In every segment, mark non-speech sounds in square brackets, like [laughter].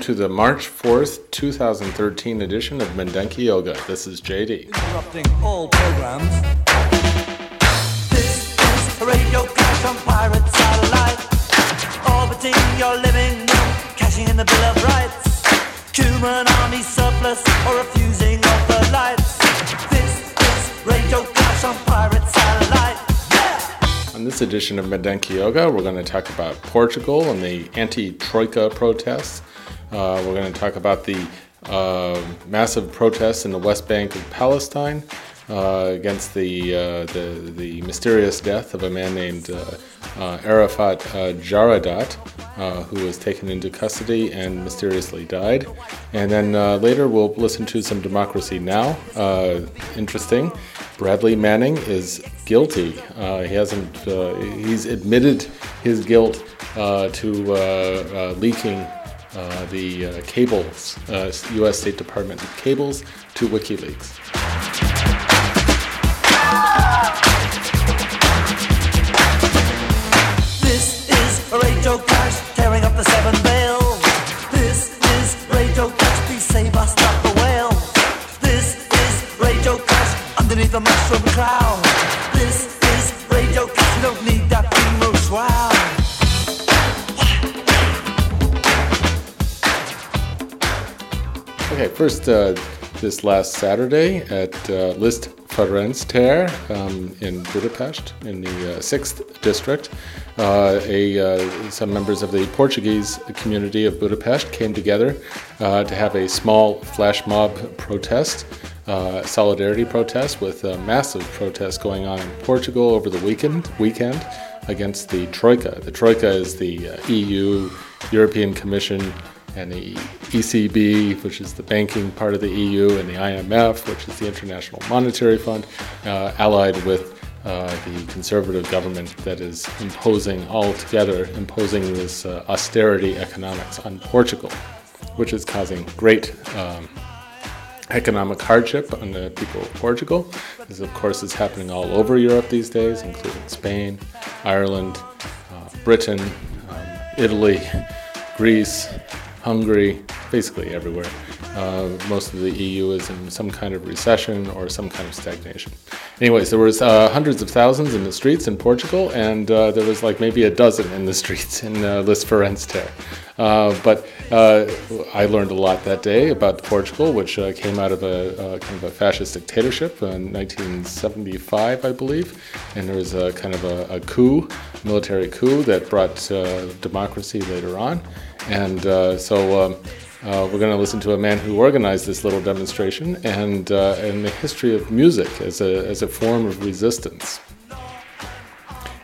Welcome to the March 4th, 2013 edition of Mindenki Joga. This is JD. interrupting all programs. This is radio crash on pirate satellite. Orbiting your living room, cashing in the Bill of Rights. Human army surplus or refusing of the lights. This is radio crash on pirate satellite. On this edition of Mindenki Joga, we're going to talk about Portugal and the anti Troika protests. Uh, we're going to talk about the uh, massive protests in the West Bank of Palestine uh, against the, uh, the, the mysterious death of a man named uh, uh, Arafat Jaradat, who was taken into custody and mysteriously died. And then later we'll listen to some Democracy Now! Interesting. Bradley Manning is guilty. He hasn't. He's admitted his guilt to leaking uh, the uh, cables, uh, U.S. State Department cables, to WikiLeaks. First, uh, this last Saturday at uh, List Ferencter um, in Budapest, in the uh, sixth district, uh, a, uh, some members of the Portuguese community of Budapest came together uh, to have a small flash mob protest, uh, solidarity protest, with a massive protest going on in Portugal over the weekend. Weekend against the Troika. The Troika is the EU, European Commission, and the ECB, which is the banking part of the EU, and the IMF, which is the International Monetary Fund, uh, allied with uh, the conservative government that is imposing all together, imposing this uh, austerity economics on Portugal, which is causing great um, economic hardship on the people of Portugal. This, of course, is happening all over Europe these days, including Spain, Ireland, uh, Britain, um, Italy, Greece, Hungary, basically everywhere. Uh, most of the EU is in some kind of recession or some kind of stagnation. Anyways, there was uh, hundreds of thousands in the streets in Portugal, and uh, there was like maybe a dozen in the [laughs] streets in uh. Uh, but uh, I learned a lot that day about Portugal, which uh, came out of a, kind of a fascist dictatorship in 1975, I believe, and there was a kind of a, a coup, military coup that brought democracy later on, and so. Um, uh, we're going to listen to a man who organized this little demonstration and, uh, and the history of music as a, as a form of resistance.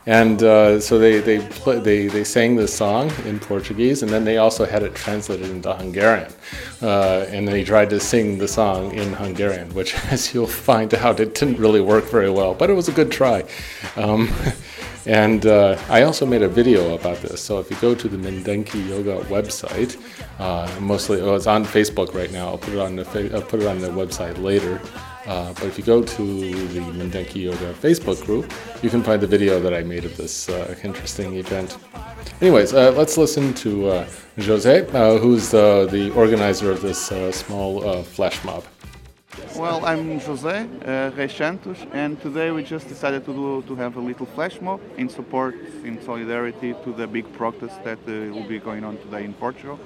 And uh, so they they, pl- they they sang this song in Portuguese, and then they also had it translated into Hungarian. Uh, and then he tried to sing the song in Hungarian, which, [laughs] as you'll find out, it didn't really work very well, but it was a good try. Um, [laughs] and uh, I also made a video about this. So if you go to the Mindenki Joga website, uh, mostly oh, it's on Facebook right now. I'll put it on the I'll put it on the website later. Uh, but if you go to the Mindenki Joga Facebook group, you can find the video that I made of this uh, interesting event. Anyways, uh, let's listen to uh, Jose, who's the organizer of this small flash mob. Well, I'm José uh, and today we just decided to do to have a little flash mob in support, in solidarity to the big protest that uh, will be going on today in Portugal,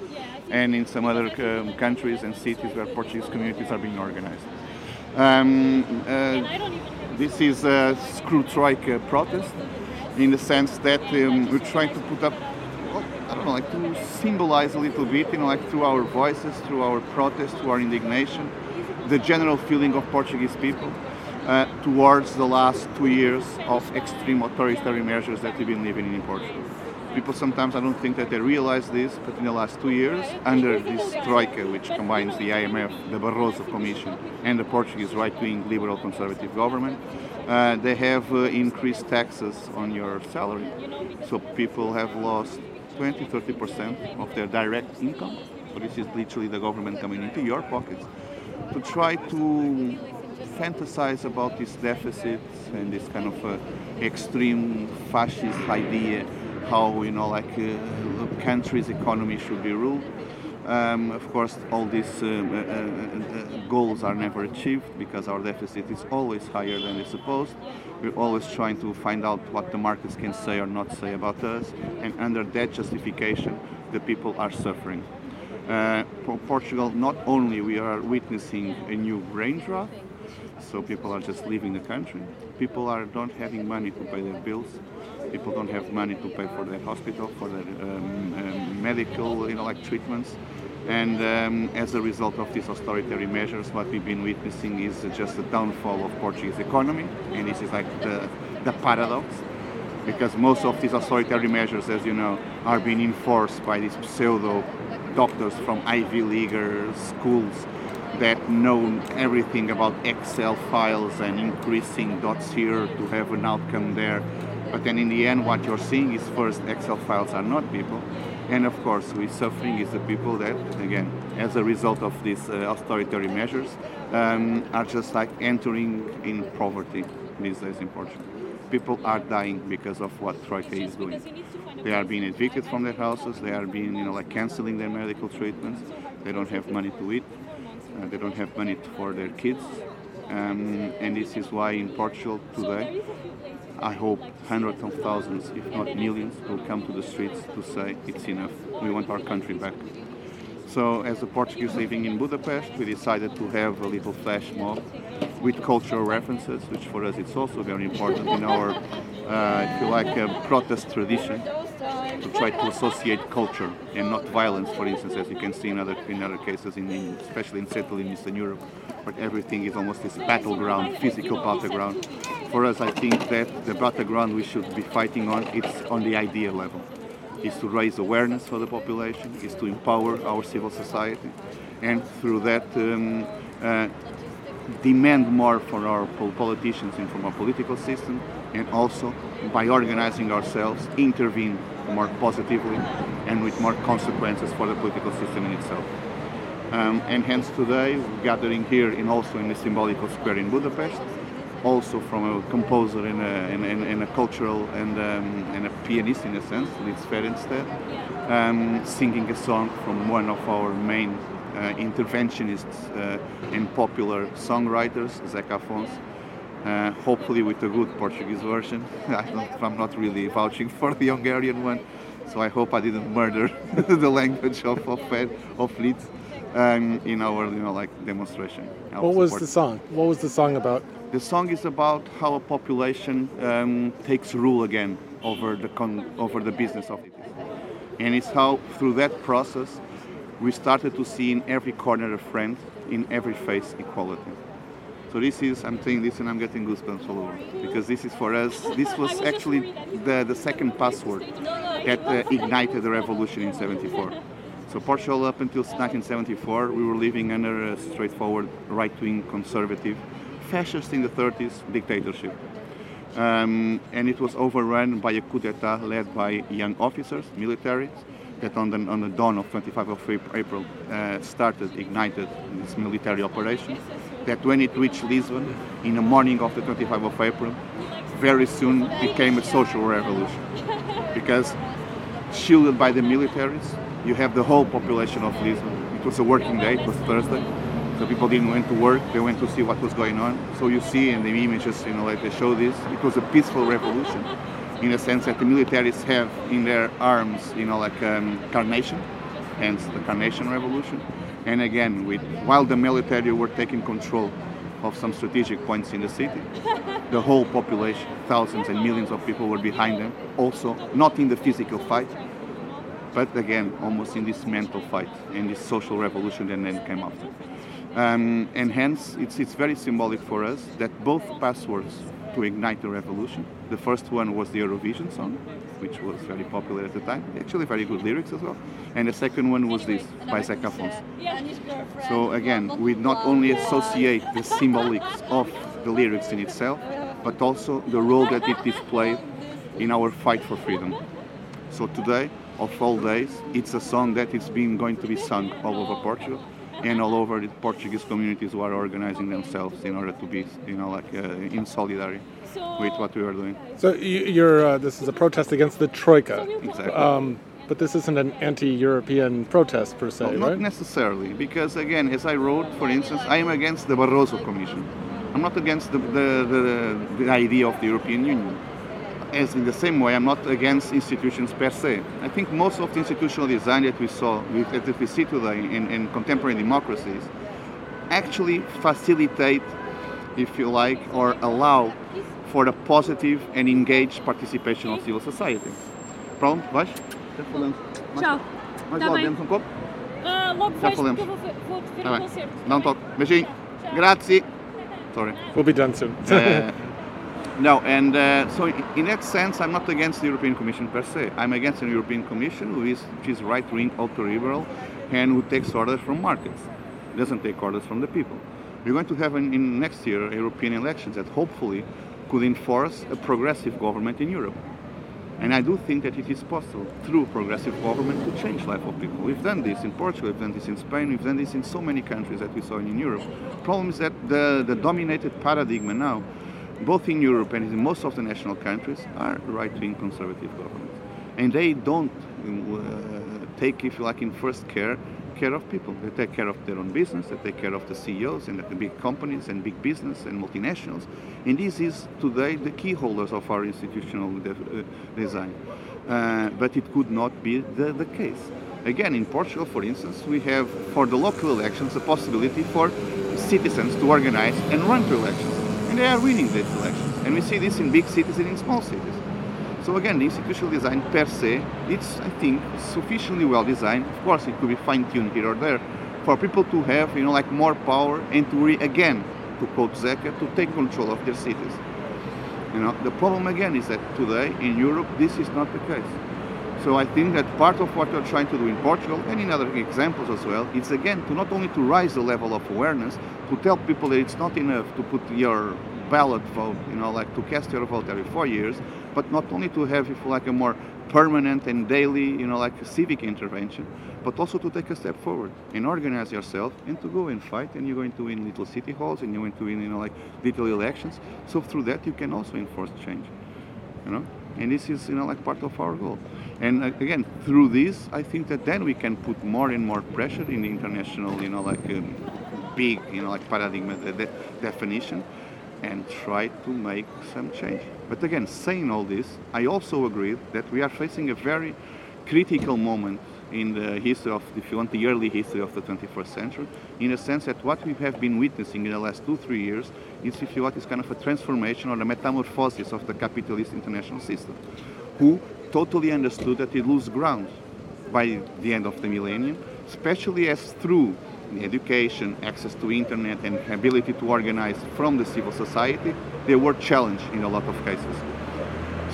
and in some other um, countries and cities where Portuguese communities are being organized. Um, uh, this is a screw troika protest. in the sense that um, we're trying to put up, I don't know, like to symbolize a little bit, you know, like through our voices, through our protest, through our indignation, the general feeling of Portuguese people uh, towards the last two years of extreme authoritarian measures that we've been living in in Portugal. People sometimes I don't think that they realize this, but in the last two years, under this troika, which combines the IMF, the Barroso Commission, and the Portuguese right-wing liberal conservative government, uh, they have uh, increased taxes on your salary. So people have lost 20, 30% of their direct income. So this is literally the government coming into your pockets to try to fantasize about these deficits and this kind of uh, extreme fascist idea how you know like uh, country's economy should be ruled. Um, of course, all these um, uh, uh, goals are never achieved because our deficit is always higher than is supposed. We're always trying to find out what the markets can say or not say about us, and under that justification, the people are suffering. Uh, for Portugal, not only we are witnessing a new brain drought, so people are just leaving the country. People are not having money to pay their bills. People don't have money to pay for their hospital, for their um, um, medical, you know, like treatments. And um, as a result of these authoritarian measures, what we've been witnessing is just the downfall of Portuguese economy. And this is like the, the paradox, because most of these authoritarian measures, as you know, are being enforced by these pseudo doctors from Ivy League schools that know everything about Excel files and increasing dots here to have an outcome there. But then in the end, what you're seeing is first Excel files are not people. And of course, we're suffering is the people that, again, as a result of these uh, authoritarian measures, um, are just like entering in poverty these days in Portugal. People are dying because of what Troika is doing. They are being evicted from their houses. They are being, you know, like canceling their medical treatments. They don't have money to eat. Uh, they don't have money for their kids. Um, and this is why in Portugal today, I hope hundreds of thousands, if not millions, will come to the streets to say it's enough. We want our country back. So, as a Portuguese living in Budapest, we decided to have a little flash mob with cultural references, which for us it's also very important in our, uh, if you like, uh, protest tradition to try to associate culture and not violence, for instance, as you can see in other in other cases, in, in especially in Central and Eastern Europe, where everything is almost this battleground, physical battleground. For us, I think that the battleground we should be fighting on it's on the idea level, is to raise awareness for the population, is to empower our civil society, and through that. Um, uh, demand more from our politicians and from our political system, and also by organizing ourselves, intervene more positively and with more consequences for the political system in itself. Um, and hence today, gathering here in also in the symbolical square in Budapest, also from a composer and a, and, and, and a cultural and, um, and a pianist in a sense, Liszt Ferenc tér, um, singing a song from one of our main uh, interventionists uh, and popular songwriters, Zeca Afonso, uh, hopefully with a good Portuguese version. [laughs] I am not really vouching [laughs] for the Hungarian one, so I hope I didn't murder [laughs] the language of of, of Leeds um, in our you know like demonstration. What was the song? What was the song about? The song is about how a population um, takes rule again over the over the business of it, and it's how through that process we started to see in every corner a friend, in every face equality. So this is, I'm saying this and I'm getting goosebumps all over because this is for us, this was actually the, the second password that uh, ignited the revolution in 74. So Portugal up until 1974, we were living under a straightforward right-wing conservative, fascist in the 30s dictatorship. Um, and it was overrun by a coup d'etat led by young officers, militaries, that on the, on the dawn of 25 of April uh, started, ignited this military operation that when it reached Lisbon in the morning of the 25th of April, very soon became a social revolution. Because shielded by the militaries, you have the whole population of Lisbon. It was a working day, it was Thursday, so people didn't went to work, they went to see what was going on. So you see in the images, you know, like they show this, it was a peaceful revolution in a sense that the militaries have in their arms, you know, like um, carnation, hence the carnation revolution and again, with, while the military were taking control of some strategic points in the city. The whole population, thousands and millions of people were behind them, also not in the physical fight, but again, almost in this mental fight and this social revolution that then came after. Um, and hence, it's, it's very symbolic for us that both passwords to ignite the revolution. The first one was the Eurovision song, which was very popular at the time, actually very good lyrics as well. And the second one was this by Zeca Afonso. So again, we not only associate the symbolics of the lyrics in itself, but also the role that it displayed in our fight for freedom. So today, of all days, it's a song that is being going to be sung all over Portugal and all over the Portuguese communities who are organizing themselves in order to be, you know, like uh, in solidarity with what we are doing. So you- you're uh, this is a protest against the troika, Exactly. um, but this isn't an anti-European protest per se, Well, not right? necessarily, because again, as I wrote, for instance, I am against the Barroso Commission. I'm not against the, the, the, the idea of the European Union. As in the same way, I'm not against institutions per se. I think most of the institutional design that we saw, with- that we see today in, in contemporary democracies, actually facilitate, if you like, or allow for a positive and engaged participation of civil society. Pronto, vais? Já falamos. Mais- Tchau. Mais Tá logo, bem. demos um copo? Ah, logo Já vejo falamos. porque eu vou, ver- vou ver Tá o bem. concerto. Dá toque. Beijinho. Grazie. Sorry. We'll be done soon. Uh, [laughs] no, and uh, so in that sense, I'm not against the European Commission per se. I'm against the European Commission, who is, which is right-wing, ultra-liberal, and who takes orders from markets. Doesn't take orders from the people. We're going to have in, in next year European elections that hopefully could enforce a progressive government in Europe. And I do think that it is possible through progressive government to change life of people. We've done this in Portugal, we've done this in Spain, we've done this in so many countries that we saw in Europe. Problem is that the, the dominated paradigm now, both in Europe and in most of the national countries, are right-wing conservative governments. And they don't uh, take, if you like, in first care care of people. They take care of their own business, they take care of the CEOs and the big companies and big business and multinationals. And this is today the key holders of our institutional de- uh, design. Uh, but it could not be the, the case. Again, in Portugal, for instance, we have for the local elections a possibility for citizens to organize and run for elections. And they are winning these elections. And we see this in big cities and in small cities. So again, the institutional design per se, it's I think sufficiently well designed. Of course, it could be fine-tuned here or there for people to have you know like more power and to re- again, to quote Zeca, to take control of their cities. You know, the problem again is that today in Europe this is not the case. So I think that part of what we're trying to do in Portugal and in other examples as well, is again to not only to rise the level of awareness, to tell people that it's not enough to put your ballot vote, you know, like to cast your vote every four years, but not only to have, if like, a more permanent and daily, you know, like civic intervention, but also to take a step forward and organize yourself and to go and fight. And you're going to win little city halls and you're going to win, you know, like little elections. So through that, you can also enforce change you know and this is you know like part of our goal and uh, again through this i think that then we can put more and more pressure in the international you know like um, big you know like paradigm uh, de- definition and try to make some change. But again saying all this i also agree that we are facing a very critical moment in the history of, if you want, the early history of the 21st century, in a sense that what we have been witnessing in the last two, three years is, if you want, is kind of a transformation or a metamorphosis of the capitalist international system, who totally understood that it lose ground by the end of the millennium, especially as through education, access to internet, and ability to organize from the civil society, they were challenged in a lot of cases.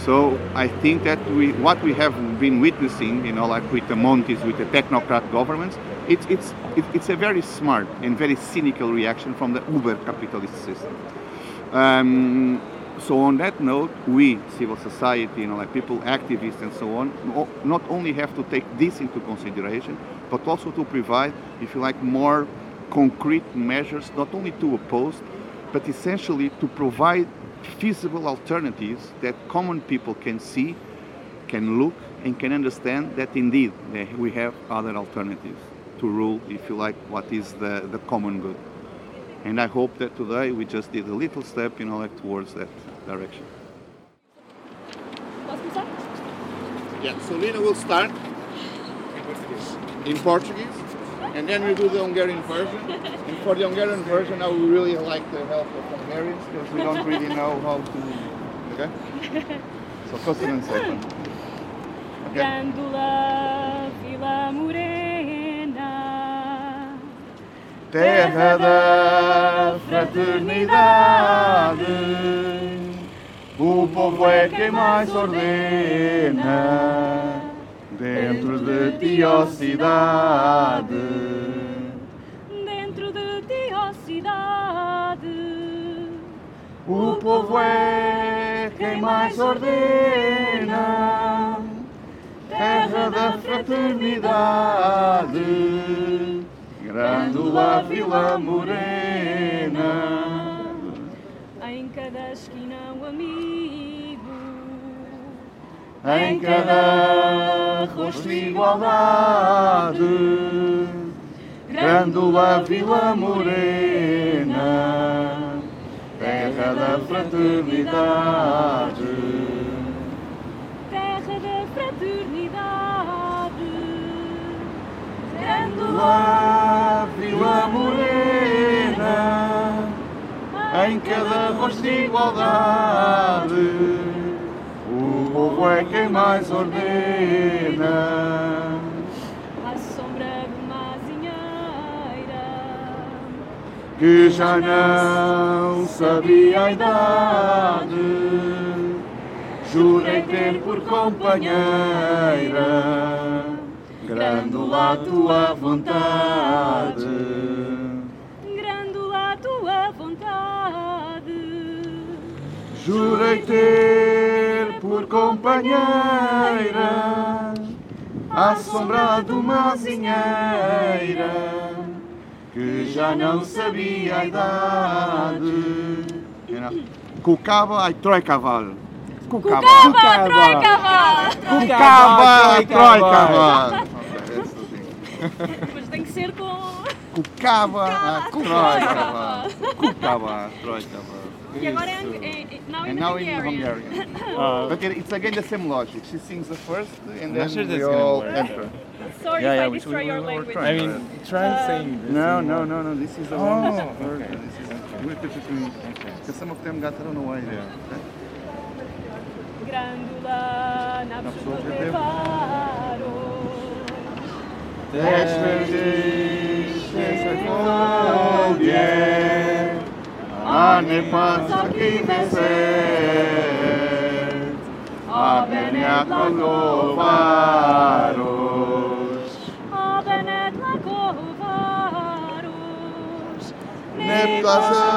So I think that we, what we have been witnessing, you know, like with the Montis, with the technocrat governments, it's, it's, it- it's a very smart and very cynical reaction from the uber capitalist system. Um, so on that note, we, civil society, you know, like people, activists and so on, not only have to take this into consideration, but also to provide, if you like, more concrete measures, not only to oppose, but essentially to provide feasible alternatives that common people can see, can look, and can understand that indeed we have other alternatives to rule, if you like, what is the, the common good. And I hope that today we just did a little step, you know, like towards that direction. Yeah, so Lina will start in Portuguese. in Portuguese, and then we do the Hungarian version. And for the Hungarian version, I would really like the help of Hungarians because we don't really know how to. Okay? So, köszönöm szépen. Okay. Grândola Vila Morena. Terra da fraternidade, o povo é quem mais ordena. Dentro de ti, ó cidade, Dentro de ti, ó cidade. o povo é quem mais ordena. Terra da fraternidade, Grândola Vila Morena. Cada esquina um amigo. Em cada rosto igualdade, Grândola Vila Morena, terra da fraternidade. Terra da fraternidade. Grândola Vila Morena, em cada rosto igualdade, o povo é quem mais ordena. à sombra de uma azinheira. que já não sabia a idade. Jurei ter por companheira, grândola a tua vontade. Jurei ter por companheira, à sombra de uma azinheira, que já não sabia a idade. Cucava ai troi cavalo. Cucava. Cava, troika, Cucava ai troi cavalo. Mas tem que ser com. Cucava a troi cavalo. Cucava a troi cavalo. E agora é, é, é now in And now in Hungarian. Hungarian. Uh, [laughs] but it- it's again the same logic. She sings the first, and then sure we that's all enter. Sorry Yeah, if yeah, I destroy your language. trying. I mean, uh, try Uh, saying this. No, no, no, no. This is the Oh, one. that's okay. first, This is we have to just because some of them got I don't know why. Yeah. Grândola na pessoa pessoa que de varo. A ne ani pasa ki mese. Avene akongo varus avene tako varus ne pasa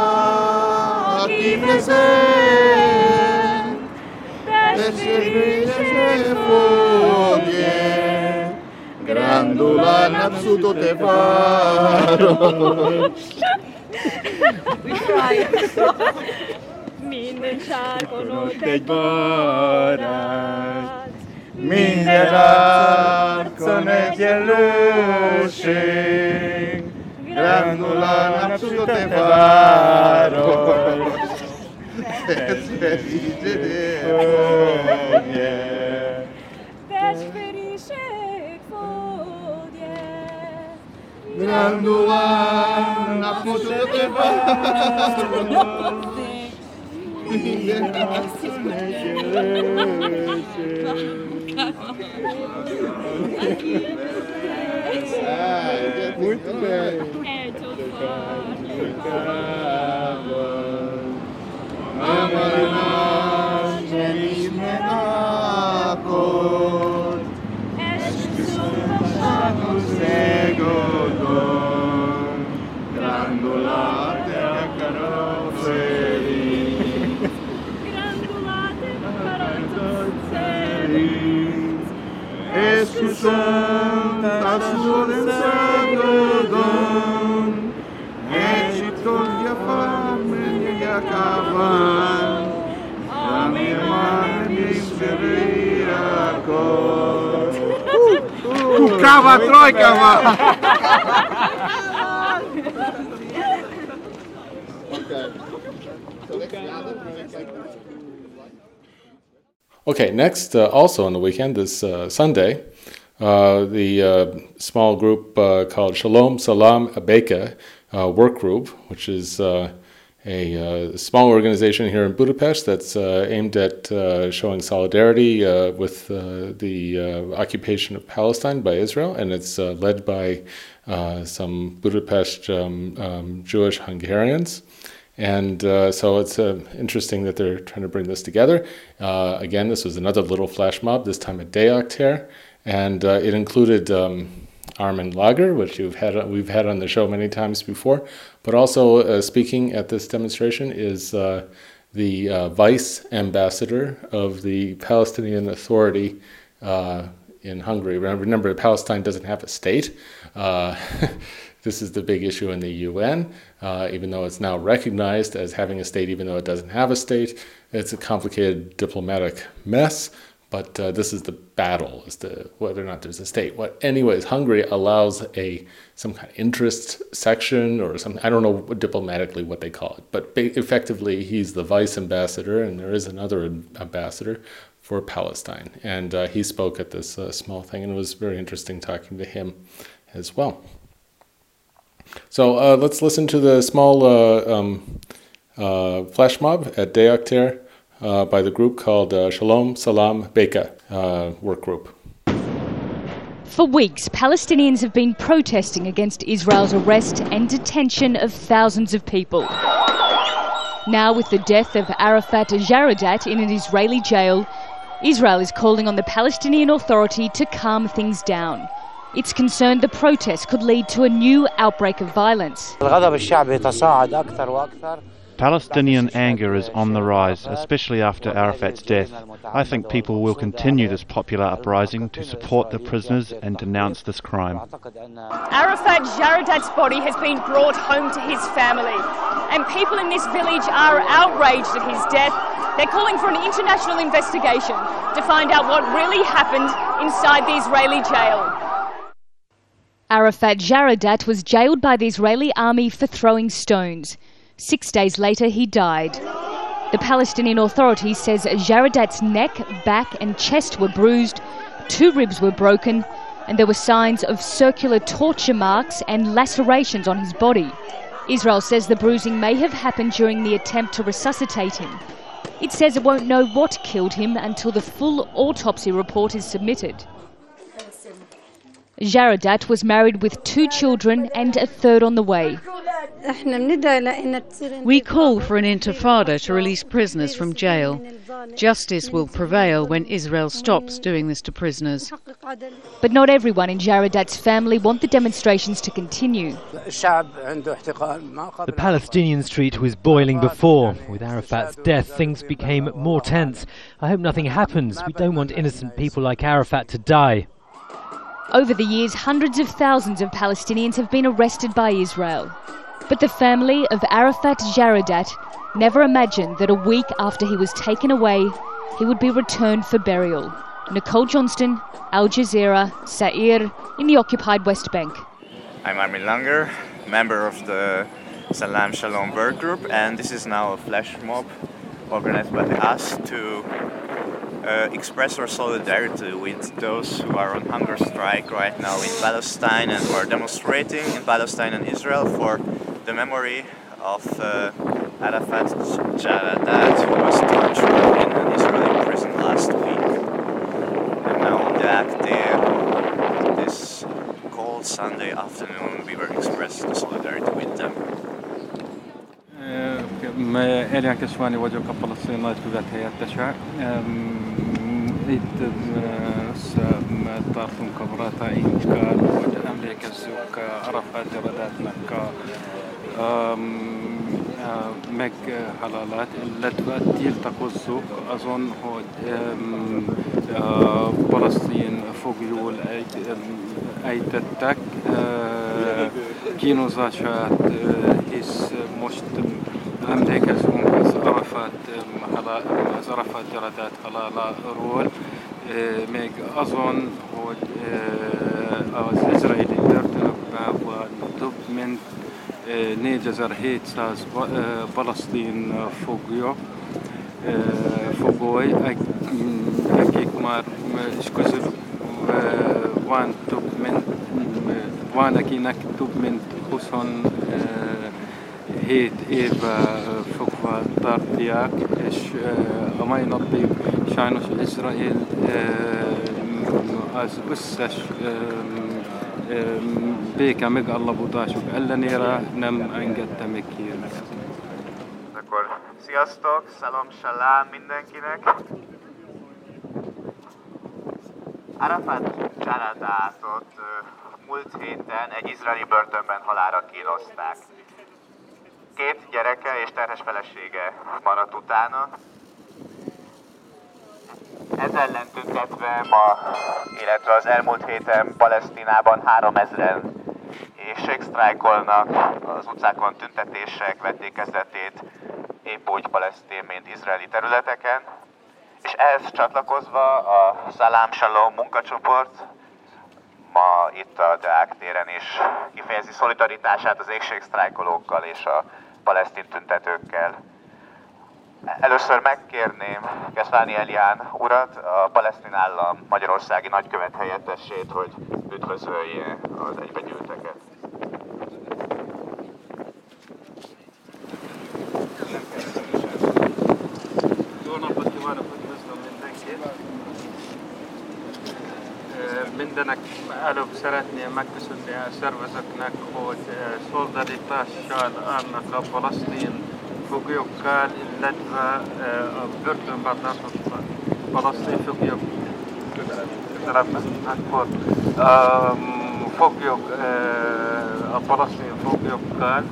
ki mese. Desce grise fuoche, grandula napsuto te faros. [laughs] varo. Minden sárkon egy barát, Minden arcon egyenlőség, grandula napsuto te varo. Ez felice foglie. Vesperiség fodje. Grandula napsuto te puta te. Muito bem. Amar. Escusant a cego dor, Egipton via fame e acabar, a minha mãe me seria cor. Cucava a troika, mano! Okay, next, uh, also on the weekend, this uh, Sunday, the uh, small group uh, called Shalom Salam Abeka uh, Work Group, which is uh, a uh, small organization here in Budapest that's uh, aimed at uh, showing solidarity uh, with uh, the uh, occupation of Palestine by Israel, and it's uh, led by uh, some Budapest um, um, Jewish Hungarians. And uh, so it's uh, interesting that they're trying to bring this together. Uh, again, this was another little flash mob, this time at Deák tér, and uh, it included um, Armin Langer, which you've had we've had on the show many times before. But also uh, speaking at this demonstration is uh, the uh, vice ambassador of the Palestinian Authority uh, in Hungary. Remember, remember, Palestine doesn't have a state. Uh, [laughs] this is the big issue in the UN, even though it's now recognized as having a state, even though it doesn't have a state. It's a complicated diplomatic mess. But uh, this is the battle as to whether or not there's a state. What, anyways, Hungary allows a some kind of interest section or something. I don't know diplomatically what they call it, but effectively he's the vice ambassador, and there is another ambassador for Palestine. And uh, he spoke at this uh, small thing, and it was very interesting talking to him as well. So uh, let's listen to the small uh, um, uh, flash mob at Deák tér uh, by the group called uh, Shalom Salam Beka uh, work group. For weeks, Palestinians have been protesting against Israel's arrest and detention of thousands of people. Now, with the death of Arafat Jaradat in an Israeli jail, Israel is calling on the Palestinian Authority to calm things down. It's concerned the protests could lead to a new outbreak of violence. Palestinian anger is on the rise, especially after Arafat's death. I think people will continue this popular uprising to support the prisoners and denounce this crime. Arafat Jaradat's body has been brought home to his family, and people in this village are outraged at his death. They're calling for an international investigation to find out what really happened inside the Israeli jail. Arafat Jaradat was jailed by the Israeli army for throwing stones. Six days later, he died. The Palestinian Authority says Jaradat's neck, back, and chest were bruised, two ribs were broken, and there were signs of circular torture marks and lacerations on his body. Israel says the bruising may have happened during the attempt to resuscitate him. It says it won't know what killed him until the full autopsy report is submitted. Jaradat was married with two children and a third on the way. We call for an intifada to release prisoners from jail. Justice will prevail when Israel stops doing this to prisoners. But not everyone in Jaradat's family want the demonstrations to continue. The Palestinian street was boiling before. With Arafat's death, things became more tense. I hope nothing happens. We don't want innocent people like Arafat to die. Over the years, hundreds of thousands of Palestinians have been arrested by Israel. But the family of Arafat Jaradat never imagined that a week after he was taken away, he would be returned for burial. Nicole Johnston, Al Jazeera, Sair, in the occupied West Bank. I'm Armin Langer, member of the Salam Shalom work group, and this is now a flash mob organized by us to uh, express our solidarity with those who are on hunger strike right now in Palestine and who are demonstrating in Palestine and Israel for the memory of uh, Arafat Jaradat, who was tortured in an Israeli prison last week. And now on the act there, this cold Sunday afternoon, we were expressing solidarity with them. اليان كشواني وجهك فلسطينات ذاتها تشع إيد طارتم كبراتا إنكا وجه أمريكا زوكا عرفات جرداتنا كا مك حلالات. لتبات يلتقوا السوق. أظن هو فلسطين فوق يول أي تتك. أه، Kinosaal ist, musste أمريكا سوم زرفت زرفت جردات قلالا رول ميج أظن هو إسرائيلي يرتب ضب من ني جزر هيت ساز فلسطين فوقيو فوقوي أكيك مار شكوزر وان توب من van, akinek több mint 27 év fogva tartják, és a mai napig sajnos Izrael az összes béke megállapodások ellenére nem engedte meg ki őket. Akkor sziasztok, szalam salám mindenkinek! Arafat Csarádátot múlt héten egy izraeli börtönben halára kínozták. Két gyereke és terhes felesége maradt utána. Ez ellen tüntetve ma, illetve az elmúlt héten Palesztinában 3000 éjségsztrájkolnak, az utcákon tüntetések vették kezdetét épp úgy palesztin, mint izraeli területeken. És ehhez csatlakozva a Salam Shalom munkacsoport ma itt a Deák téren is kifejezi szolidaritását az égségsztrájkolókkal és a palesztin tüntetőkkel. Először megkérném Keszváni Elián urat, a palesztin állam magyarországi nagykövet helyettesét, hogy üdvözölje az egybegyűlteket. مندنك ألو بسرتني مكسون في سيرفزك نك خود سولدري باش شال ان فلسطين فوقيوك قال اللدفة بيرتون بطاطس فلسطين فوقيوك فوقيوك فلسطين فوقيوك قال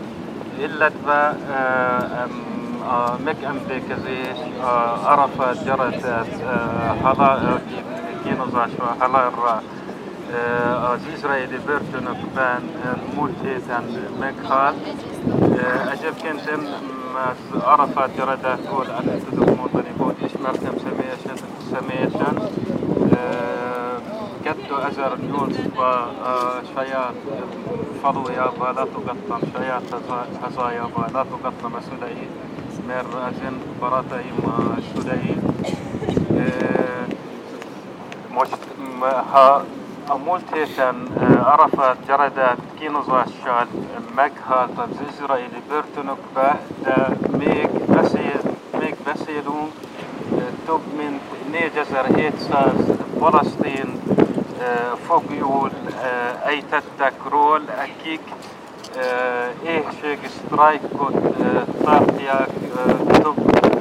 إلا تبا مك أم دي كزيش أرفا جرت هلا كيف kínozásra, halálra az izraeli börtönökben múlt héten meghalt. Egyébként én az Arafat Jaratetról el tudok mondani, hogy ismertem személyesen, személyesen. 2008-ban a saját falujába látogattam, saját hazájába látogattam a szülei, mert az én barátaim a szülei. Most, ha a múlt héten Arafat Jaredet kínozással meghalt az izraeli börtönökbe, de még, beszél, még beszélünk több mint 4700 palasztin foglyul ejtettek ról, akik éhségi sztrájkot tartják, több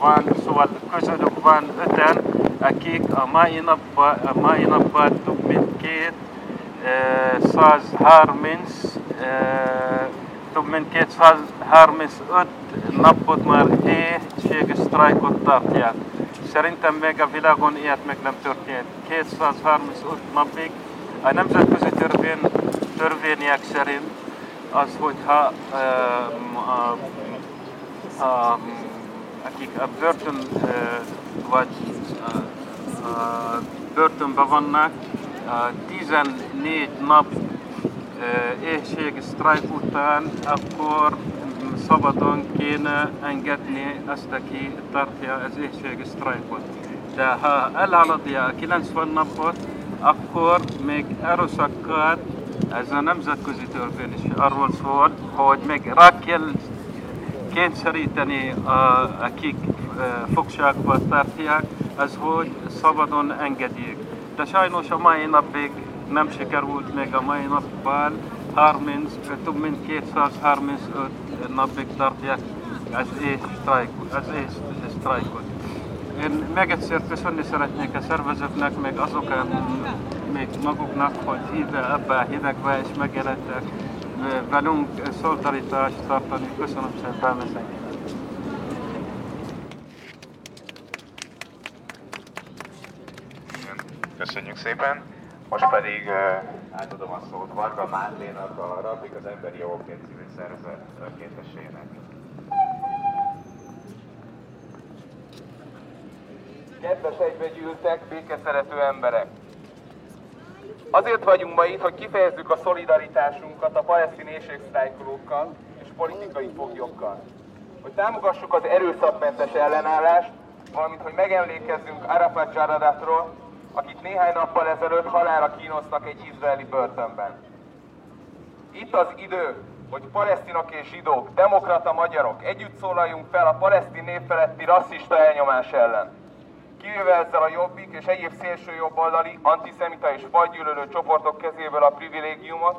van, szóval közülük van öten, akik a mai napban, a mai napban több mint két 130 több mint 235 napot már éhségi sztrájkot tartják. Szerintem még a világon ilyet meg nem történt. 235 napig a nemzetközi törvény, törvények szerint az, hogyha um, a, a, هكيك أه، بيرتون أه، تواجه أه، بيرتون بظنك ديزن نيت نب إيه شيك سترايفوتان اكور صبدون كينا انجتني استكي الترفيا از إيه شيك سترايفوت ده ها الهلطيا كيلان سوال نبوت اكور ميك ارو سكات از نمزت كوزيتور فينش أرول سوال هو ميك راكيل kényszeríteni, a, akik fogságba tartják, az, hogy szabadon engedjék. De sajnos a mai napig nem sikerült még a mai napban 30, több mint 235 napig tartják az éjsztrájkot. Én még egyszer köszönni szeretnék a szervezőknek, meg azok, még maguknak, hogy ide, ebbe a hidegbe és megjelentek velünk szolidaritást tartani. Köszönöm szépen mindenkinek. Köszönjük szépen. Most pedig átadom a szót Varga Márlénak, a Rabbik az Emberi Jogokért civil szervezet önkéntesének. Kedves egybegyűltek, békeszerető emberek! Azért vagyunk ma itt, hogy kifejezzük a szolidaritásunkat a palesztin éjségsztrájkolókkal és politikai foglyokkal. Hogy támogassuk az erőszakmentes ellenállást, valamint hogy megemlékezzünk Arafat Jaradatról, akit néhány nappal ezelőtt halára kínoztak egy izraeli börtönben. Itt az idő, hogy palesztinok és zsidók, demokrata magyarok együtt szólaljunk fel a palesztin nép feletti rasszista elnyomás ellen. Kivéve ezzel a jobbik és egyéb szélső jobboldali, antiszemita és fajgyűlölő csoportok kezéből a privilégiumot,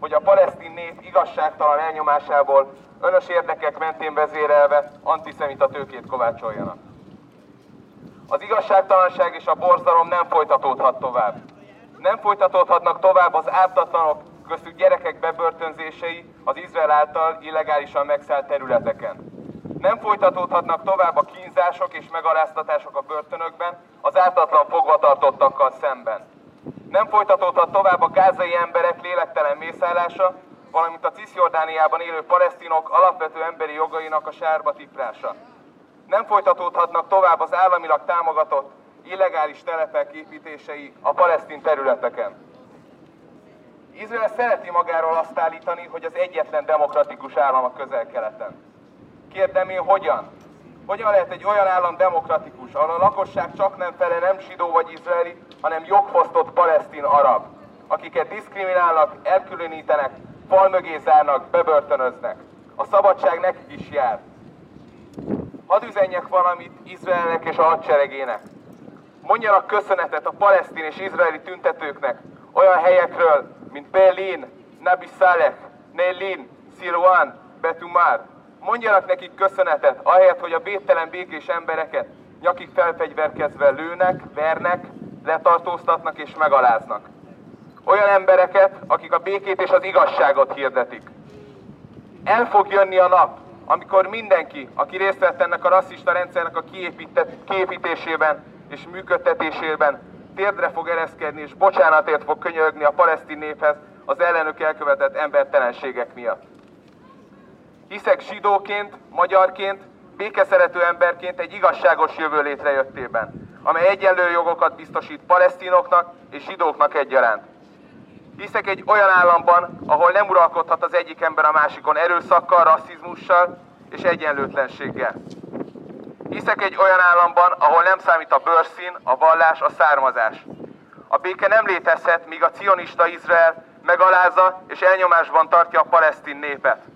hogy a palesztin nép igazságtalan elnyomásából önös érdekek mentén vezérelve antiszemita tőkét kovácsoljanak. Az igazságtalanság és a borzalom nem folytatódhat tovább. Nem folytatódhatnak tovább az ártatlanok, köztük gyerekek bebörtönzései az Izrael által illegálisan megszállt területeken. Nem folytatódhatnak tovább a kínzások és megaláztatások a börtönökben az ártatlan fogvatartottakkal szemben. Nem folytatódhat tovább a gázai emberek lélektelen mészállása, valamint a Cisjordániában élő palesztinok alapvető emberi jogainak a sárba tiprása. Nem folytatódhatnak tovább az államilag támogatott illegális telepek építései a palesztin területeken. Izrael szereti magáról azt állítani, hogy az egyetlen demokratikus állam a közel-keleten. Kérdem én, hogyan? Hogyan lehet egy olyan állam demokratikus, ahol a lakosság csak nem fele nem sidó vagy izraeli, hanem jogfosztott palesztin arab, akiket diszkriminálnak, elkülönítenek, fal mögé zárnak, bebörtönöznek. A szabadság nekik is jár. Hadd üzenjek valamit Izraelnek és a hadseregének. Mondjanak köszönetet a palesztin és izraeli tüntetőknek olyan helyekről, mint Berlin, Nabi Saleh, Nelin, Siluan, Betumar. Mondjanak nekik köszönetet, ahelyett, hogy a védtelen békés embereket nyakig felfegyverkezve lőnek, vernek, letartóztatnak és megaláznak. Olyan embereket, akik a békét és az igazságot hirdetik. El fog jönni a nap, amikor mindenki, aki részt vett ennek a rasszista rendszernek a kiépítésében és működtetésében, térdre fog ereszkedni és bocsánatért fog könyörögni a palesztin néphez az ellenük elkövetett embertelenségek miatt. Hiszek zsidóként, magyarként, békeszerető emberként egy igazságos jövő létrejöttében, amely egyenlő jogokat biztosít palesztinoknak és zsidóknak egyaránt. Hiszek egy olyan államban, ahol nem uralkodhat az egyik ember a másikon erőszakkal, rasszizmussal és egyenlőtlenséggel. Hiszek egy olyan államban, ahol nem számít a bőrszín, a vallás, a származás. A béke nem létezhet, míg a cionista Izrael megalázza és elnyomásban tartja a palesztin népet.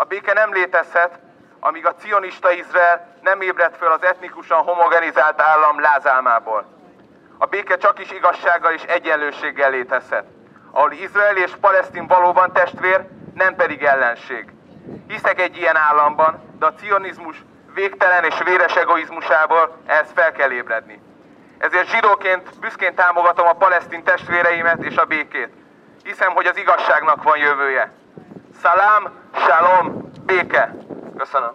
A béke nem létezhet, amíg a cionista Izrael nem ébred föl az etnikusan homogenizált állam lázálmából. A béke csak is igazsággal és egyenlőséggel létezhet, ahol Izrael és Palesztin valóban testvér, nem pedig ellenség. Hiszek egy ilyen államban, de a cionizmus végtelen és véres egoizmusából ehhez fel kell ébredni. Ezért zsidóként büszkén támogatom a palesztin testvéreimet és a békét. Hiszem, hogy az igazságnak van jövője. Salam, shalom, béke. Köszönöm.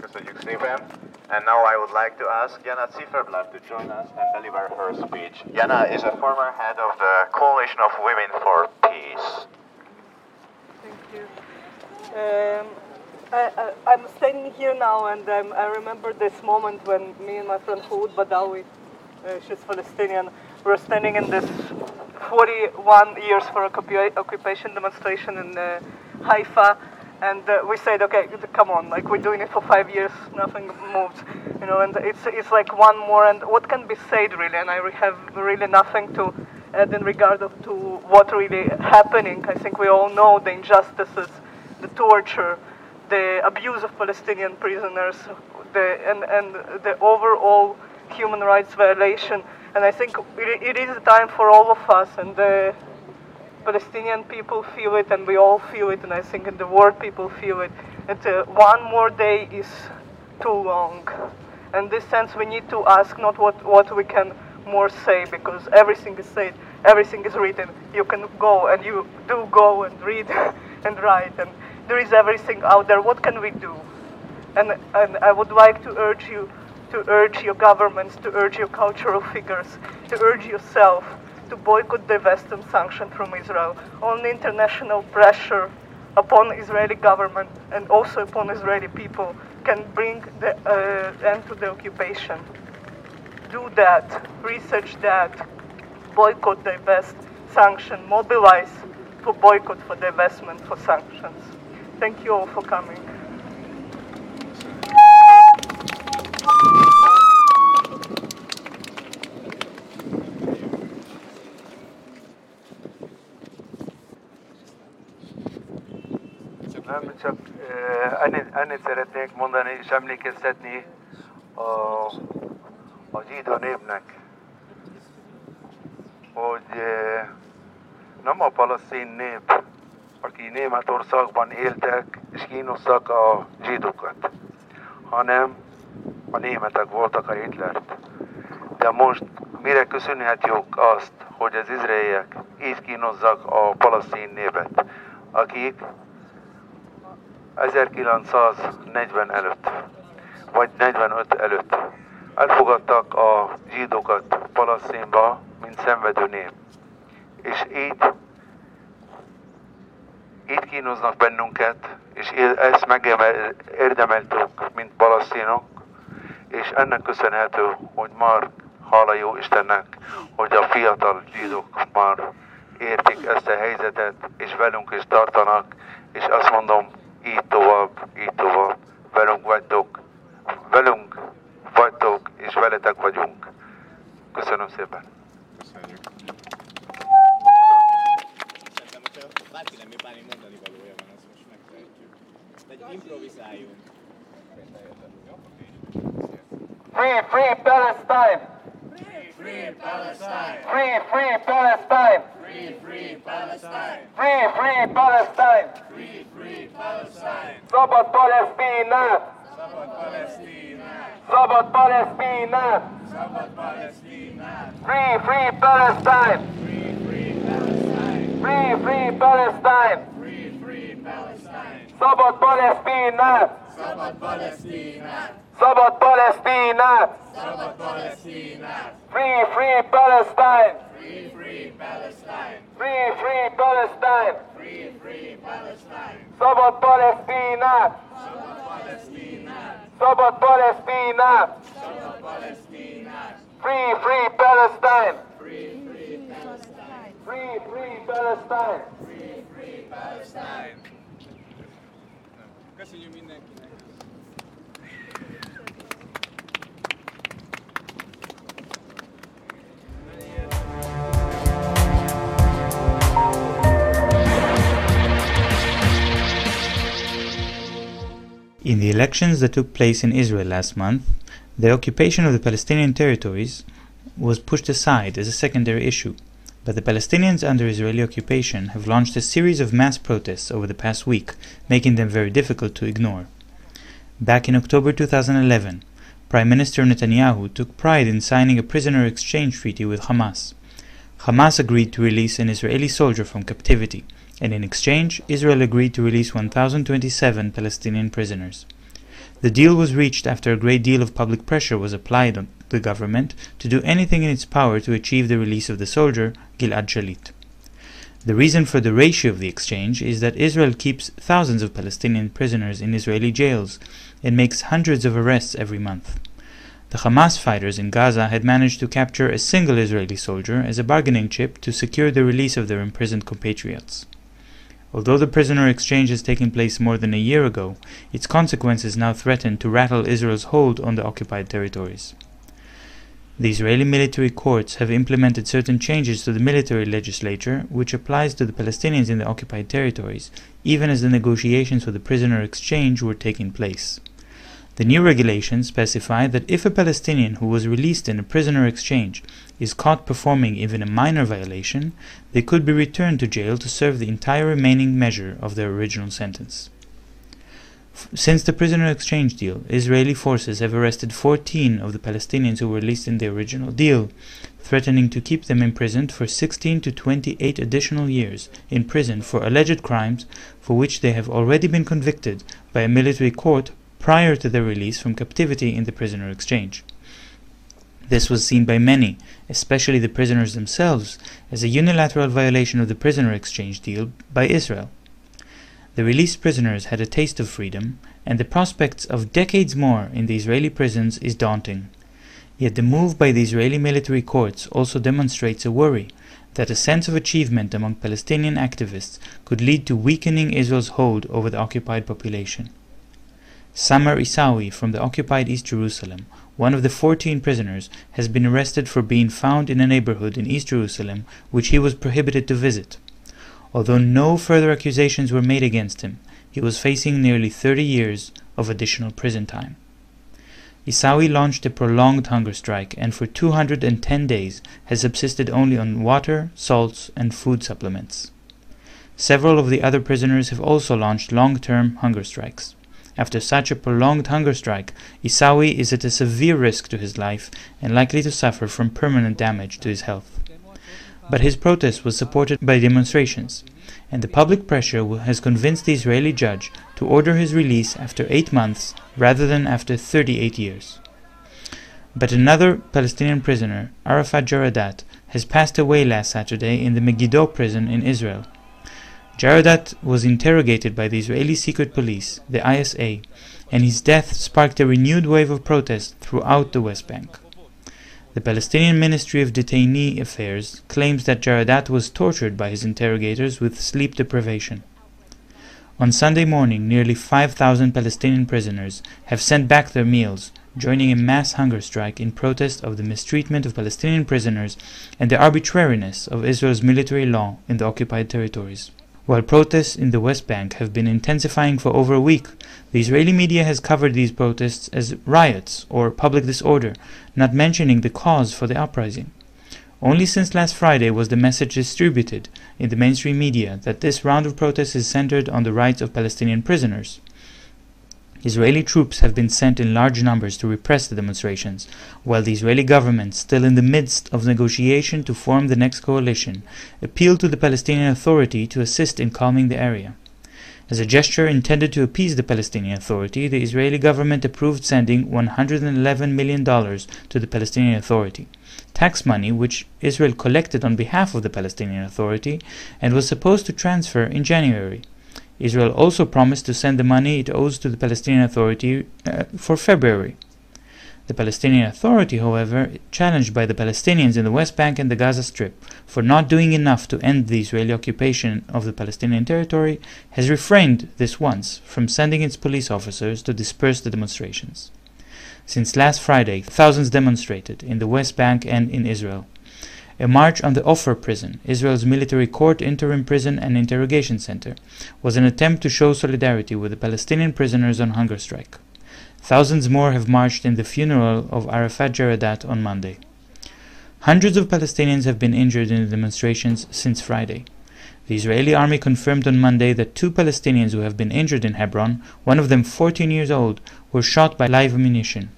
Köszönjük szépen. And now I would like to ask Jana Zifferblatt to join us and deliver her speech. Jana is a former head of the Coalition of Women for Peace. Thank you. Um, I, I, am standing here now, and um, I remember this moment when me and my friend Houd Badawi, uh, she's Palestinian, were standing in this 41 years for a occupation demonstration in uh, Haifa, and uh, we said, okay, come on, like we're doing it for five years, nothing moves, you know, and it's it's like one more, and what can be said really, and I have really nothing to add in regard of, to what really happening. I think we all know the injustices the torture, the abuse of Palestinian prisoners, the, and, and the overall human rights violation. And I think it is a time for all of us, and the Palestinian people feel it, and we all feel it, and I think in the world people feel it. That uh, one more day is too long. In this sense, we need to ask not what, what we can more say, because everything is said, everything is written. You can go, and you do go and read [laughs] and write, and there is everything out there. What can we do? And, and I would like to urge you, to urge your governments, to urge your cultural figures, to urge yourself to boycott the Western sanction from Israel. Only international pressure upon Israeli government and also upon Israeli people can bring the uh, end to the occupation. Do that, research that, boycott West sanction, mobilize for boycott, for divestment, for sanctions. Thank you all for coming. Nem csak eh, szeretnék mondani és emlékeztetni a, a zsidó népnek, hogy eh, nem a palasztin nép, aki Németországban éltek és kínoztak a zsidókat, hanem a németek voltak a Hitlert. De most mire köszönhetjük azt, hogy az izraeliek így kínozzak a palasztin népet, akik 1940 előtt, vagy 45 előtt elfogadtak a zsidókat Palasztinba, mint szenvedő nép. És így, így kínoznak bennünket, és ezt megérdemeltük, mint palasztinok, és ennek köszönhető, hogy már hála jó Istennek, hogy a fiatal zsidók már értik ezt a helyzetet, és velünk is tartanak, és azt mondom, így tovább, így tovább, velünk vagytok, velünk vagytok, és veletek vagyunk. Köszönöm szépen. Köszönjük. Bárkinek még bármi mondani valója van, azt most megtehetjük. De improvizáljunk. Free, free Palestine! Free free Palestine! Free, free Palestine! Free, free Palestine! Free, free Palestine! Free, Palestine! Szabad Palesztinát! Szabad Palesztinát! Free, free Palestine! Free, free Palestine! Free, free Palestine! Free, Palestine! Szabad Palesztinát! Szabad Palesztinát! Szabad Palesztinát! Szabad Palesztinát! Free, free Palestine! Free, free Palestine! Free, free Palestine! Free, free Palestine! Szabad Palesztinát! Szabad Palesztinát! Szabad Palesztinát! Szabad Palesztinát! Free, free Palestine! Free, free Palestine! Free, free Palestine! Free, free Palestine! Köszönjük mindenkinek! In the elections that took place in Israel last month, the occupation of the Palestinian territories was pushed aside as a secondary issue, but the Palestinians under Israeli occupation have launched a series of mass protests over the past week, making them very difficult to ignore. Back in October 2011, Prime Minister Netanyahu took pride in signing a prisoner exchange treaty with Hamas. Hamas agreed to release an Israeli soldier from captivity, and in exchange, Israel agreed to release 1,027 Palestinian prisoners. The deal was reached after a great deal of public pressure was applied on the government to do anything in its power to achieve the release of the soldier, Gilad Shalit. The reason for the ratio of the exchange is that Israel keeps thousands of Palestinian prisoners in Israeli jails and makes hundreds of arrests every month. The Hamas fighters in Gaza had managed to capture a single Israeli soldier as a bargaining chip to secure the release of their imprisoned compatriots. Although the prisoner exchange has taken place more than a year ago, its consequences now threaten to rattle Israel's hold on the occupied territories. The Israeli military courts have implemented certain changes to the military legislature, which applies to the Palestinians in the occupied territories, even as the negotiations for the prisoner exchange were taking place. The new regulations specify that if a Palestinian who was released in a prisoner exchange is caught performing even a minor violation, they could be returned to jail to serve the entire remaining measure of their original sentence. F- Since the prisoner exchange deal, Israeli forces have arrested 14 of the Palestinians who were released in the original deal, threatening to keep them imprisoned for 16 to 28 additional years in prison for alleged crimes for which they have already been convicted by a military court prior to their release from captivity in the prisoner exchange. This was seen by many, especially the prisoners themselves, as a unilateral violation of the prisoner exchange deal by Israel. The released prisoners had a taste of freedom, and the prospects of decades more in the Israeli prisons is daunting. Yet the move by the Israeli military courts also demonstrates a worry that a sense of achievement among Palestinian activists could lead to weakening Israel's hold over the occupied population. Samer Isawi from the occupied East Jerusalem, one of the 14 prisoners, has been arrested for being found in a neighborhood in East Jerusalem which he was prohibited to visit. Although no further accusations were made against him, he was facing nearly 30 years of additional prison time. Isawi launched a prolonged hunger strike and for 210 days has subsisted only on water, salts, and food supplements. Several of the other prisoners have also launched long term hunger strikes. After such a prolonged hunger strike, Isawi is at a severe risk to his life and likely to suffer from permanent damage to his health. But his protest was supported by demonstrations, and the public pressure has convinced the Israeli judge to order his release after eight months rather than after 38 years. But another Palestinian prisoner, Arafat Jaradat, has passed away last Saturday in the Megiddo prison in Israel. Jaradat was interrogated by the Israeli secret police, the ISA, and his death sparked a renewed wave of protest throughout the West Bank. The Palestinian Ministry of Detainee Affairs claims that Jaradat was tortured by his interrogators with sleep deprivation. On Sunday morning, nearly 5,000 Palestinian prisoners have sent back their meals, joining a mass hunger strike in protest of the mistreatment of Palestinian prisoners and the arbitrariness of Israel's military law in the occupied territories. While protests in the West Bank have been intensifying for over a week, the Israeli media has covered these protests as riots or public disorder, not mentioning the cause for the uprising. Only since last Friday was the message distributed in the mainstream media that this round of protests is centered on the rights of Palestinian prisoners. Israeli troops have been sent in large numbers to repress the demonstrations, while the Israeli government, still in the midst of negotiation to form the next coalition, appealed to the Palestinian Authority to assist in calming the area. As a gesture intended to appease the Palestinian Authority, the Israeli government approved sending $111 million to the Palestinian Authority, tax money which Israel collected on behalf of the Palestinian Authority and was supposed to transfer in January. Israel also promised to send the money it owes to the Palestinian Authority uh, for February. The Palestinian Authority, however, challenged by the Palestinians in the West Bank and the Gaza Strip for not doing enough to end the Israeli occupation of the Palestinian territory, has refrained this once from sending its police officers to disperse the demonstrations. Since last Friday, thousands demonstrated in the West Bank and in Israel. A march on the Ofer prison, Israel's military court, interim prison, and interrogation center, was an attempt to show solidarity with the Palestinian prisoners on hunger strike. Thousands more have marched in the funeral of Arafat Jaradat on Monday. Hundreds of Palestinians have been injured in the demonstrations since Friday. The Israeli army confirmed on Monday that two Palestinians who have been injured in Hebron, one of them 14 years old, were shot by live ammunition.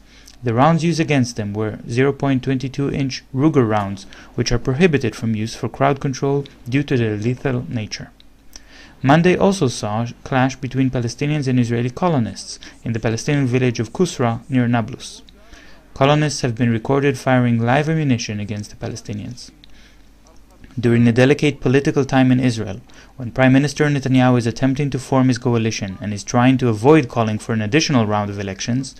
The rounds used against them were 0.22 inch Ruger rounds, which are prohibited from use for crowd control due to their lethal nature. Monday also saw a clash between Palestinians and Israeli colonists in the Palestinian village of Kusra near Nablus. Colonists have been recorded firing live ammunition against the Palestinians. During a delicate political time in Israel, when Prime Minister Netanyahu is attempting to form his coalition and is trying to avoid calling for an additional round of elections,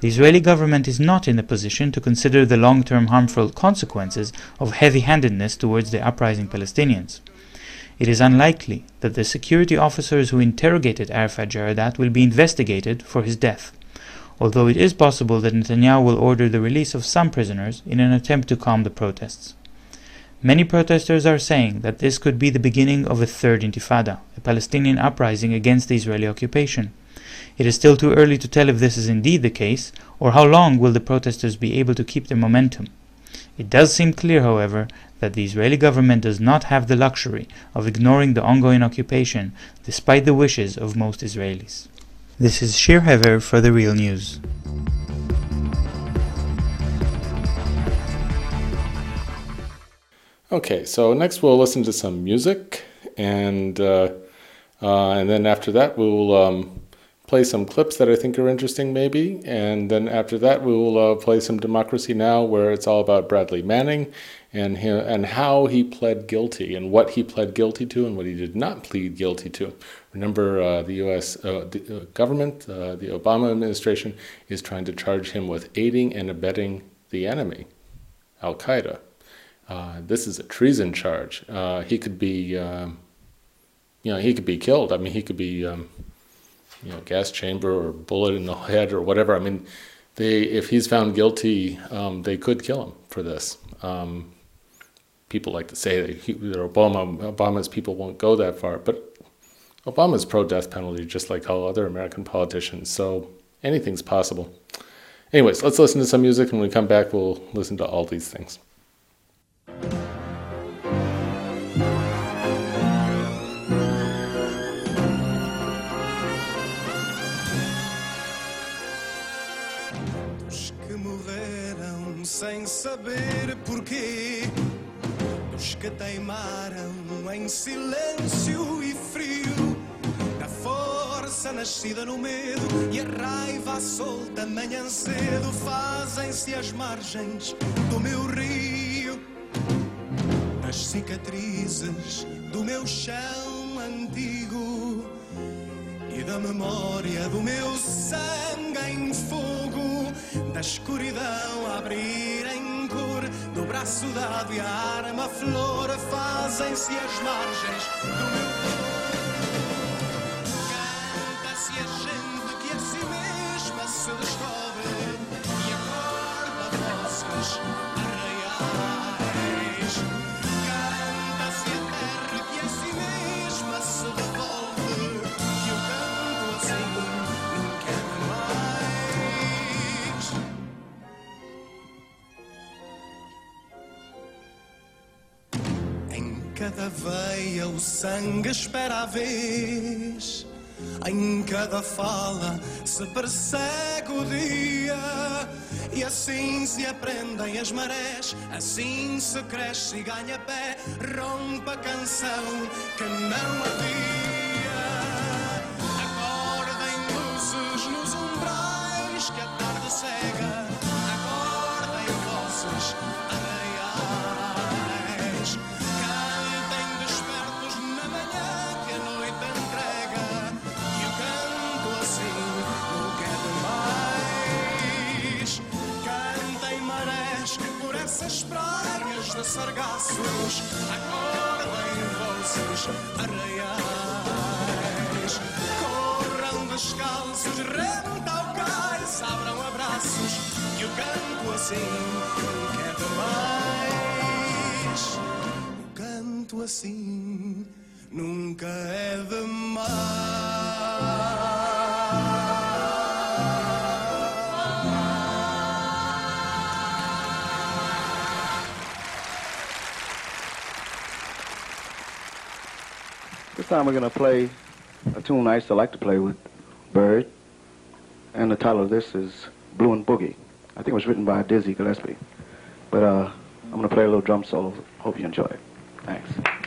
the Israeli government is not in a position to consider the long term harmful consequences of heavy handedness towards the uprising Palestinians. It is unlikely that the security officers who interrogated Arafat Jaradat will be investigated for his death, although it is possible that Netanyahu will order the release of some prisoners in an attempt to calm the protests. Many protesters are saying that this could be the beginning of a third intifada, a Palestinian uprising against the Israeli occupation. It is still too early to tell if this is indeed the case, or how long will the protesters be able to keep their momentum. It does seem clear, however, that the Israeli government does not have the luxury of ignoring the ongoing occupation despite the wishes of most Israelis. This is Shir Hever for the Real News. Okay, so next we'll listen to some music, and uh, uh, and then after that we'll um, play some clips that I think are interesting, maybe, and then after that we will uh, play some Democracy Now, where it's all about Bradley Manning and and how he pled guilty and what he pled guilty to and what he did not plead guilty to. Remember, uh, the U.S. Uh, the, uh, government, uh, the Obama administration, is trying to charge him with aiding and abetting the enemy, Al Qaeda. Uh, this is a treason charge. He could be, um, you know, he could be killed. I mean, he could be, um, you know, gas chamber or bullet in the [laughs] head or whatever. I mean, they if he's found guilty, um, they could kill him for this. Um, people like to say that, he, that Obama Obama's people won't go that far, but Obama's pro death penalty, just like all other American politicians, so anything's possible. Anyways, let's listen to some music, and when we come back, we'll listen to all these things. Saber porquê, os que teimaram em silêncio e frio, na força nascida no medo e a raiva solta manhã cedo, fazem-se as margens do meu rio, as cicatrizes do meu chão antigo e da memória do meu sangue em fogo, da escuridão a abrir em cor, do braço dado e a arma flor, fazem-se as margens do meu Canta-se a gente que a si mesma se descobre cada veia o sangue espera a vez. Em cada fala se persegue o dia. E assim se aprendem as marés, assim se cresce e ganha pé. Rompe a canção que não havia. Sargaços. Acordem vozes arraiais. Corram descalços, renta ao cais, abram abraços. E o canto assim nunca é demais. O canto assim nunca é This time we're going to play a tune I used to like to play with Bird. And the title of this is Blue and Boogie. I think it was written by Dizzy Gillespie. But uh, I'm going to play a little drum solo. Hope you enjoy it. Thanks.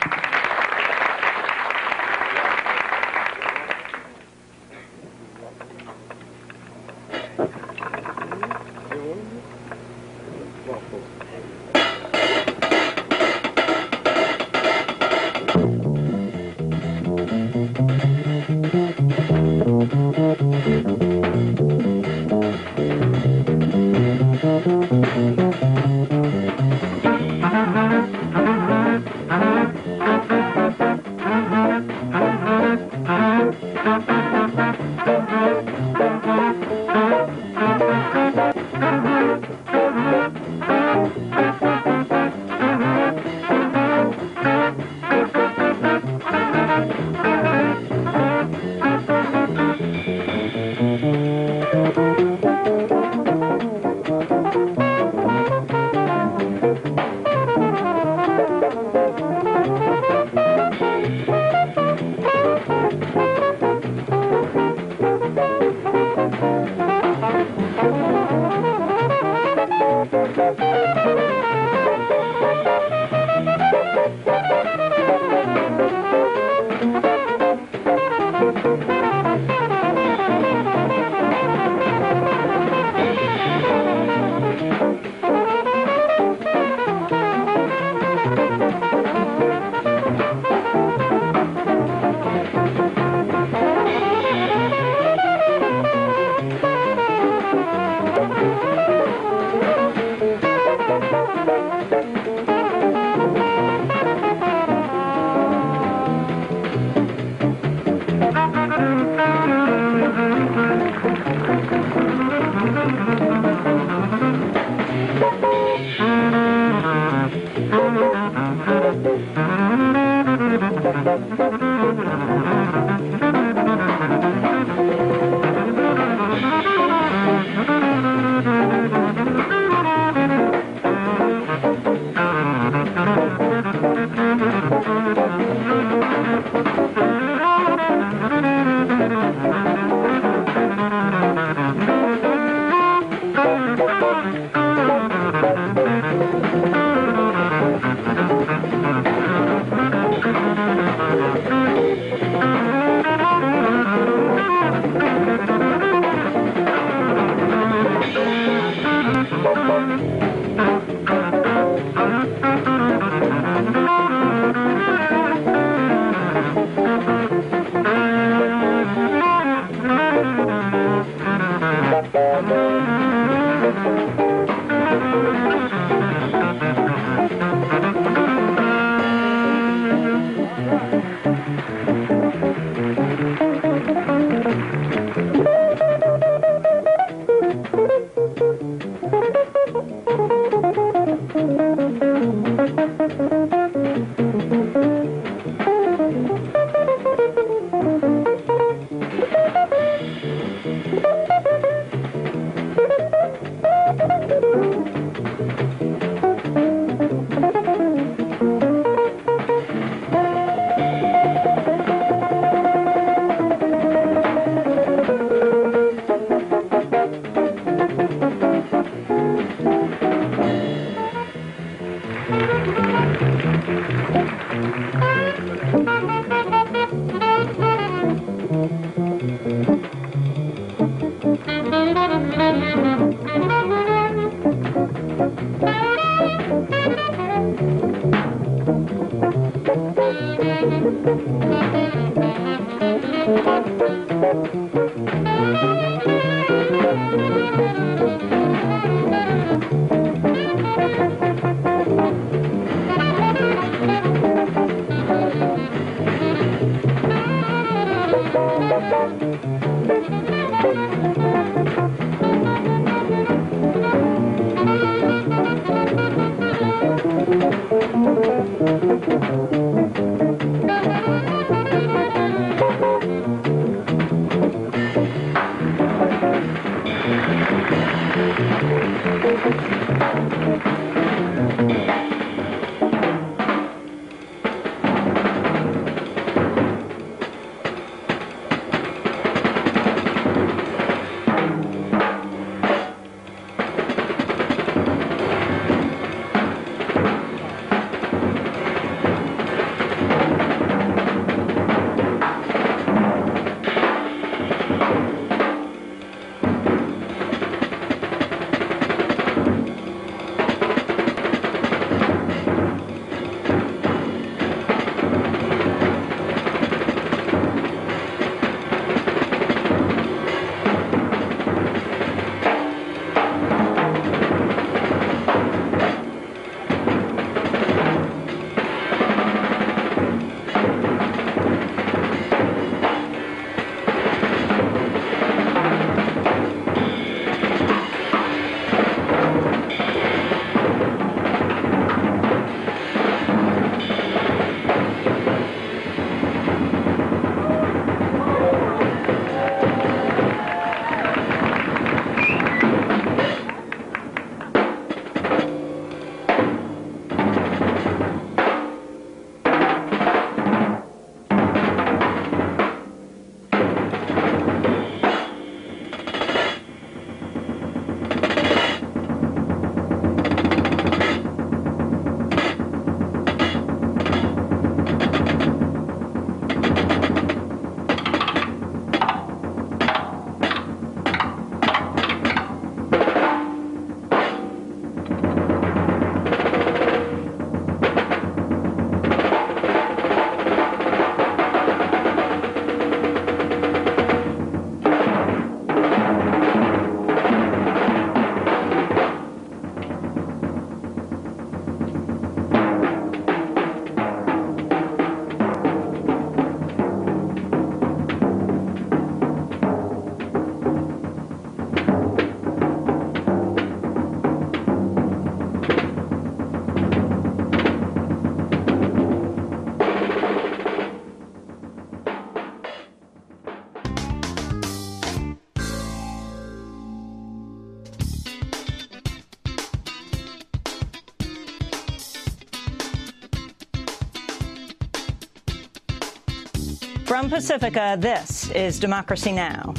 Pacifica, this is Democracy Now!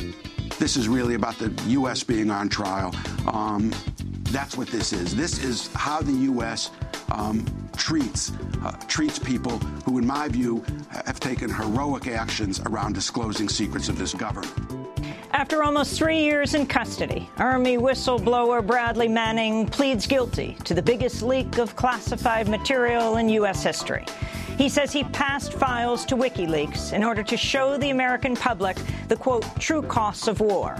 This is really about the U.S. being on trial. Um, that's what this is. This is how the U.S. Um, treats uh, treats people who, in my view, have taken heroic actions around disclosing secrets of this government. After almost three years in custody, Army whistleblower Bradley Manning pleads guilty to the biggest leak of classified material in U.S. history. He says he files to WikiLeaks in order to show the American public the, quote, true costs of war.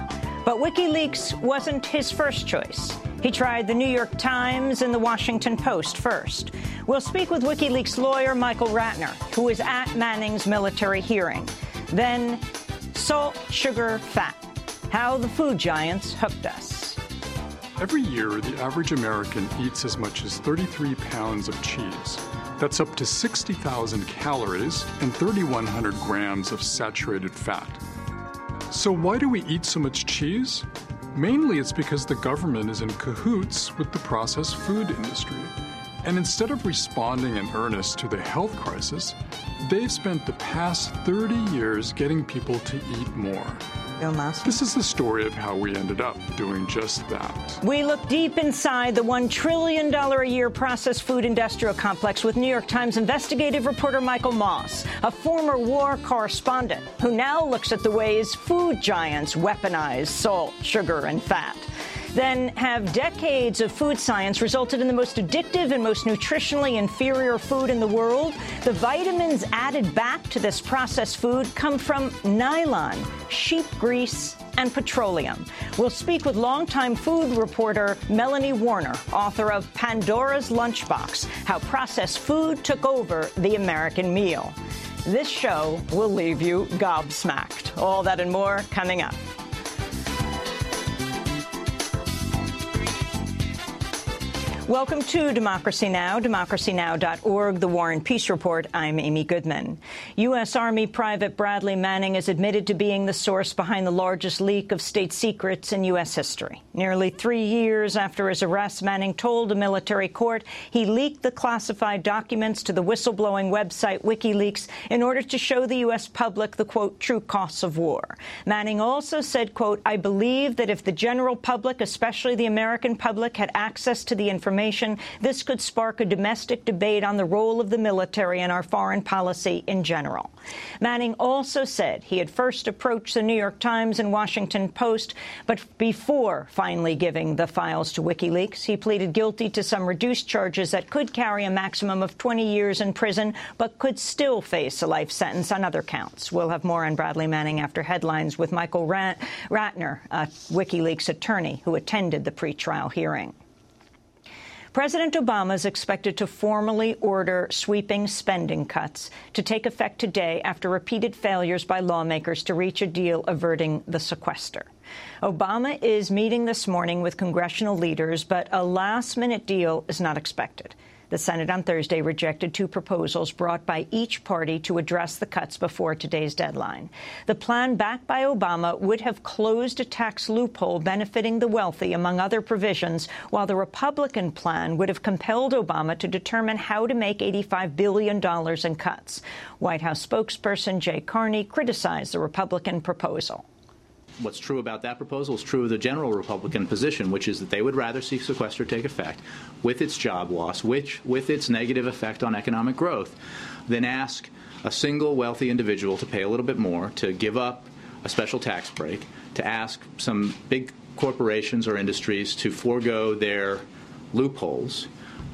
But WikiLeaks wasn't his first choice. He tried the New York Times and the Washington Post first. We'll speak with WikiLeaks lawyer Michael Ratner, who was at Manning's military hearing. Then, salt, sugar, fat. How the food giants hooked us. Every year, the average American eats as much as 33 pounds of cheese. That's up to 60,000 calories and 3,100 grams of saturated fat. So, why do we eat so much cheese? Mainly it's because the government is in cahoots with the processed food industry. And instead of responding in earnest to the health crisis, they've spent the past 30 years getting people to eat more. This is the story of how we ended up doing just that. We look deep inside the $1 trillion a year processed food industrial complex with New York Times investigative reporter Michael Moss, a former war correspondent who now looks at the ways food giants weaponize salt, sugar, and fat. Then have decades of food science resulted in the most addictive and most nutritionally inferior food in the world? The vitamins added back to this processed food come from nylon, sheep grease, and petroleum. We'll speak with longtime food reporter Melanie Warner, author of Pandora's Lunchbox How Processed Food Took Over the American Meal. This show will leave you gobsmacked. All that and more coming up. Welcome to Democracy Now!, democracynow.org, The War and Peace Report. I'm Amy Goodman. U.S. Army Private Bradley Manning is admitted to being the source behind the largest leak of state secrets in U.S. history. Nearly three years after his arrest, Manning told a military court he leaked the classified documents to the whistleblowing website WikiLeaks in order to show the U.S. public the, quote, true costs of war. Manning also said, quote, I believe that if the general public, especially the American public, had access to the information information, this could spark a domestic debate on the role of the military in our foreign policy in general. Manning also said he had first approached the New York Times and Washington Post, but before finally giving the files to WikiLeaks, he pleaded guilty to some reduced charges that could carry a maximum of 20 years in prison, but could still face a life sentence on other counts. We'll have more on Bradley Manning after headlines with Michael Ratner, a WikiLeaks attorney who attended the pretrial hearing. President Obama is expected to formally order sweeping spending cuts to take effect today after repeated failures by lawmakers to reach a deal averting the sequester. Obama is meeting this morning with congressional leaders, but a last-minute deal is not expected. The Senate on Thursday rejected two proposals brought by each party to address the cuts before today's deadline. The plan backed by Obama would have closed a tax loophole benefiting the wealthy, among other provisions, while the Republican plan would have compelled Obama to determine how to make $85 billion in cuts. White House spokesperson Jay Carney criticized the Republican proposal what's true about that proposal is true of the general Republican position, which is that they would rather see sequester take effect with its job loss, which with its negative effect on economic growth, than ask a single wealthy individual to pay a little bit more, to give up a special tax break, to ask some big corporations or industries to forego their loopholes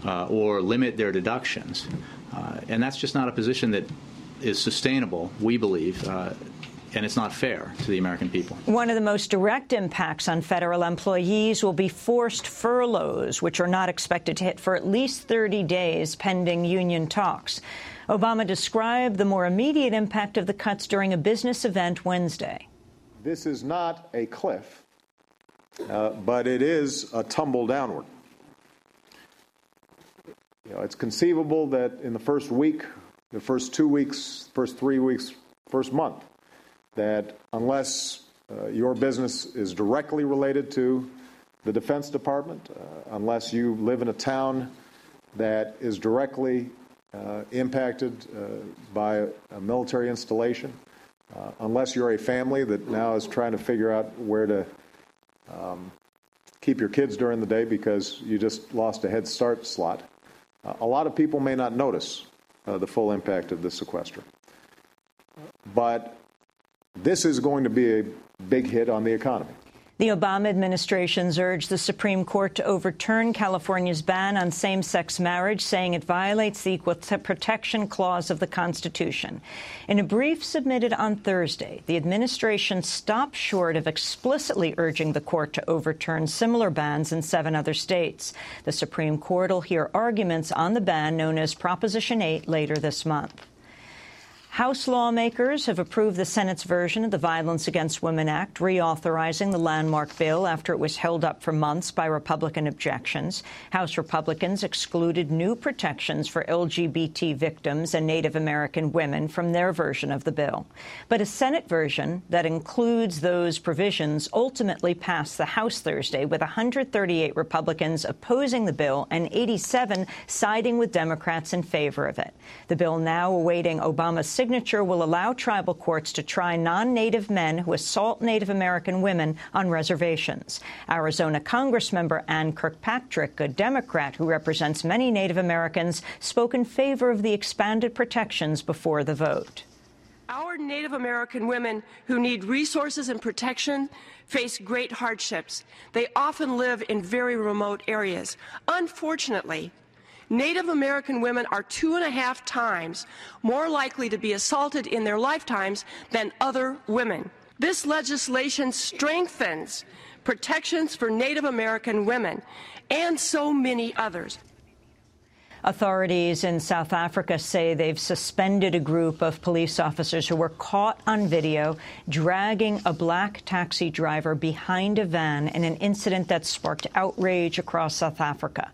uh, or limit their deductions. Uh, and that's just not a position that is sustainable, we believe, uh, and it's not fair to the American people. One of the most direct impacts on federal employees will be forced furloughs, which are not expected to hit for at least 30 days pending union talks. Obama described the more immediate impact of the cuts during a business event Wednesday. This is not a cliff, uh, but it is a tumble downward. You know, it's conceivable that in the first week, the first two weeks, first three weeks, first month, that unless uh, your business is directly related to the Defense Department, uh, unless you live in a town that is directly uh, impacted uh, by a military installation, uh, unless you're a family that now is trying to figure out where to um, keep your kids during the day because you just lost a Head Start slot, uh, a lot of people may not notice the full impact of this sequester. But this is going to be a big hit on the economy. The Obama administration's urged the Supreme Court to overturn California's ban on same-sex marriage, saying it violates the Equal Protection Clause of the Constitution. In a brief submitted on Thursday, the administration stopped short of explicitly urging the court to overturn similar bans in seven other states. The Supreme Court will hear arguments on the ban known as Proposition 8 later this month. House lawmakers have approved the Senate's version of the Violence Against Women Act, reauthorizing the landmark bill after it was held up for months by Republican objections. House Republicans excluded new protections for LGBT victims and Native American women from their version of the bill. But a Senate version that includes those provisions ultimately passed the House Thursday with 138 Republicans opposing the bill and 87 siding with Democrats in favor of it. The bill now awaiting Obama's signature will allow tribal courts to try non-Native men who assault Native American women on reservations. Arizona Congressmember Ann Kirkpatrick, a Democrat who represents many Native Americans, spoke in favor of the expanded protections before the vote. Our Native American women who need resources and protection face great hardships. They often live in very remote areas. Unfortunately, Native American women are two and a half times more likely to be assaulted in their lifetimes than other women. This legislation strengthens protections for Native American women and so many others. Authorities in South Africa say they've suspended a group of police officers who were caught on video dragging a black taxi driver behind a van in an incident that sparked outrage across South Africa.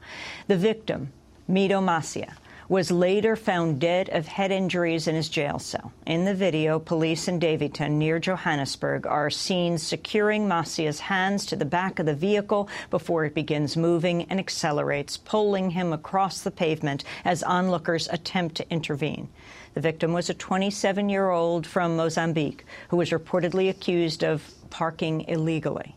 The victim, Mido Macia, was later found dead of head injuries in his jail cell. In the video, police in Daveyton, near Johannesburg, are seen securing Macia's hands to the back of the vehicle before it begins moving and accelerates, pulling him across the pavement as onlookers attempt to intervene. The victim was a 27-year-old from Mozambique who was reportedly accused of parking illegally.